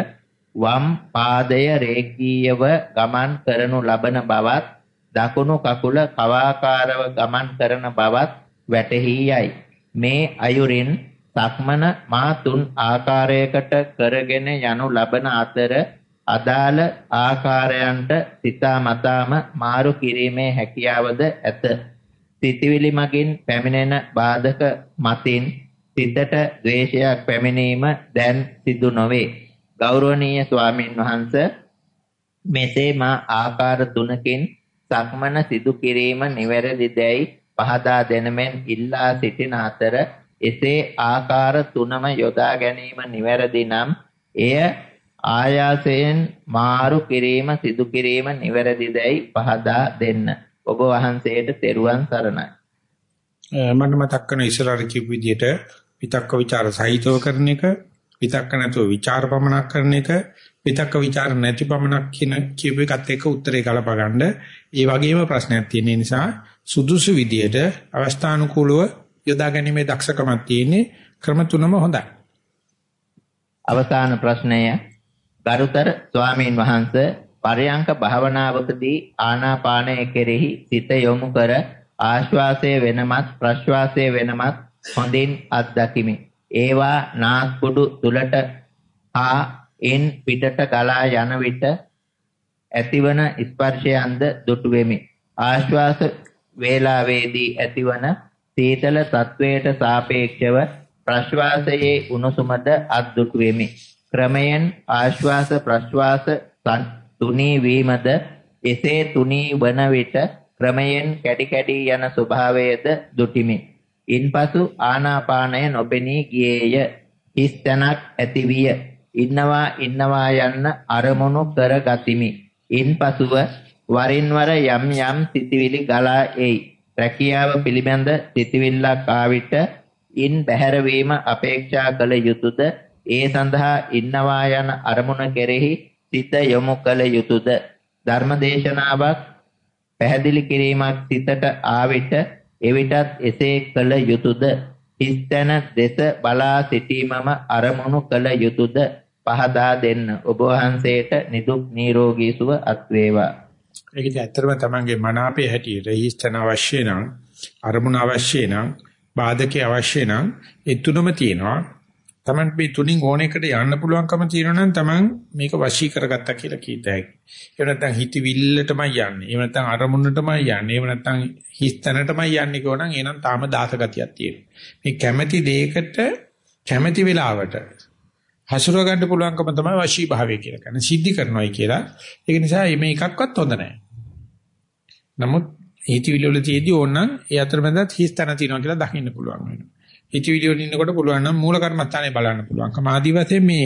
වම් පාදය රේඛීයව ගමන් කරනු ලබන බවත් දකුණු කකුල කවාකාරව ගමන් කරන බවත් වැටහි යයි. මේ අයුරින් සක්මන මා තුන් ආකාරයකට කරගෙන යනු ලබන අතර අදාළ ආකාරයන්ට සිතා මතාම මාරු කිරීමේ හැකියාවද ඇත. සිතවිලි මගින් පැමිණෙන බාධක මතින් සිතට ද්වේෂයක් පැමිණීම දැන් සිදු නොවේ. ගෞරවනීය ස්වාමින් වහන්සේ මෙසේ මා ආකාර තුනකින් සක්මන සිදු කිරීම නිවැරදිදැයි පහදා දෙනමෙන් ඉල්ලා සිටින අතර එසේ ආකාර තුනම යොදා ගැනීම නිවැරදි නම් එය ආයාසයෙන් මාරු කිරීම සිදු කිරීම නිවැරදිදැයි පහදා දෙන්න. ඔබ වහන්සේට තෙරුවන් සරණයි. මට මතක් කරන ඉස්සරහට කියපු විදිහට විතක්ක ਵਿਚාර සහිතව කරන එක, විතක්ක නැතුව ਵਿਚාර පමනක් කරන එක, විතක්ක ਵਿਚාර නැති පමනක් කියන කියපු එකත් එක්ක උත්තරේ ගලප ගන්න. ඒ වගේම ප්‍රශ්නයක් තියෙන නිසා සුදුසු විදිහට අවස්ථානුකූලව යොදා ගැනීමේ දක්ෂකමක් තියෙන්නේ ක්‍රම තුනම හොඳයි. අවසාන ප්‍රශ්නය ගරුතර ස්වාමීන් වහන්සේ පරයන්ක භාවනාවකදී ආනාපානය කෙරෙහි සිත යොමු කර ආශ්වාසය වෙනමත් ප්‍රශ්වාසය වෙනමත් හොඳින් අත්දකිමි. ඒවා නාස්පුඩු තුලට හා එන් පිටට ගලා යන විට ඇතිවන ස්පර්ශයන්ද දුටු වෙමි. ආශ්වාස වේලාවේදී ඇතිවන සීතල තත්වයට සාපේක්ෂව ප්‍රශ්වාසයේ උණුසුමද අද්දුටු වෙමි. ක්‍රමයෙන් ආශ්වාස ප්‍රශ්වාස තුනී වීමද එසේ තුනී වන විට ක්‍රමයෙන් කැඩි කැඩි යන ස්වභාවයද දුටිමි. ඉන්පසු ආනාපානය නොබෙනී ගියේය. හිස් තැනක් ඇතිවිය. ඉන්නවා ඉන්නවා යන්න අරමුණු කර ගතිමි. ඉන්පසුව වරින් වර යම් යම් සිතිවිලි ගලා එයි. රැකියාව පිළිබඳ සිතිවිල්ලක් ආවිට ඉන් බැහැර වීම අපේක්ෂා කළ යුතුයද ඒ සඳහා ඉන්නවා යන අරමුණ කෙරෙහි සිත යොමු කළ යුතුයද ධර්මදේශනාවක් පැහැදිලි කිරීමක් සිතට ආවිට එවිටත් එසේ කළ යුතුයද හිස්තන දෙස බලා සිටීමම අරමුණු කළ යුතුයද පහදා දෙන්න ඔබ වහන්සේට නිදුක් නිරෝගී සුව අත්වේවා. ඒක ඉතින් ඇත්තටම තමන්ගේ මන අපේ හැටියට ඊස්තන අවශ්‍ය නම් අරමුණ අවශ්‍ය නම් බාධකේ අවශ්‍ය නම් ඒ තුනම තියෙනවා. තමන් මේ තුنين ඕනෙකට යන්න පුළුවන්කම තියෙනවා නම් තමන් මේක වශී කරගත්තා කියලා කීත හැකියි. ඒ නැත්නම් හිතවිල්ලටමයි යන්නේ. ඒ නැත්නම් අරමුණටමයි යන්නේ. ඒ නැත්නම් හිස්තැනටමයි යන්නේ කියෝනම් එනනම් තාම දාසගතියක් තියෙනවා. මේ කැමැති දෙයකට කැමැති වෙලාවට හසුර ගන්න පුළුවන්කම තමයි වශී භාවය කියලා කියන්නේ. සිද්ධි කරනවායි කියලා. ඒක නිසා මේ එකක්වත් හොඳ නැහැ. නමුත් හිතවිලි වල තියදී ඕනනම් ඒ අතරමැදත් හිස් තැන තියෙනවා කියලා දකින්න පුළුවන් වෙනවා. හිතවිලි වල ඉන්නකොට පුළුවන් නම් මූල කර්මස්ථානේ බලන්න පුළුවන්. කමාදි වශයෙන් මේ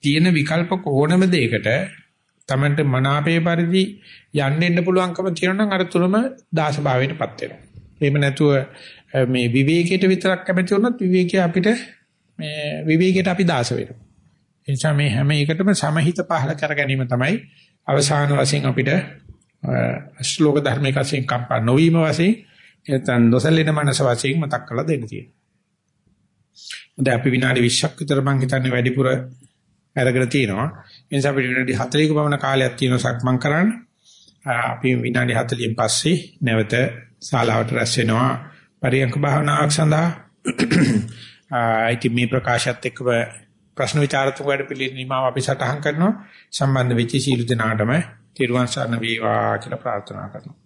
තියෙන විකල්ප කොහොනම දෙයකට Tamanට මනාපේ පරිදි යන්න එන්න පුළුවන්කම තියෙනවා නම් අර තුනම දාස භාවයටපත් වෙනවා. එහෙම නැතුව මේ විවේකයට විතරක් කැමති වුණොත් විවේකයේ අපිට මේ විවේකයට අපි දාස වෙනවා. ඒ නිසා මේ හැම එකටම සමහිත පහල කර ගැනීම තමයි අවසාන වශයෙන් අපිට ශ්ලෝක ධර්මයක වශයෙන් කම්පා නොවීම වශයෙන් එතන නොසැලෙන මනස වශයෙන් මතක් කරලා දෙන්න තියෙනවා. දැන් අපි විනාඩි 20ක් විතර මම හිතන්නේ වැඩිපුර අරගෙන තියෙනවා. ඒ නිසා අපිට විනාඩි 40ක පමණ කාලයක් තියෙනවා සක්මන් කරන්න. අපි විනාඩි 40න් පස්සේ නැවත ශාලාවට රැස් වෙනවා පරියන්ක භාවනාවක් සඳහා. ආයිති මේ ප්‍රකාශයත් එක්කව ප්‍රශ්න විචාරතුංග වැඩ පිළිනිමාව අපි සටහන් කරනවා. සම්බන්ධ වෙච්ච සීල දෙනාටම තිරුවන් සරණ වේවා කියලා ප්‍රාර්ථනා කරනවා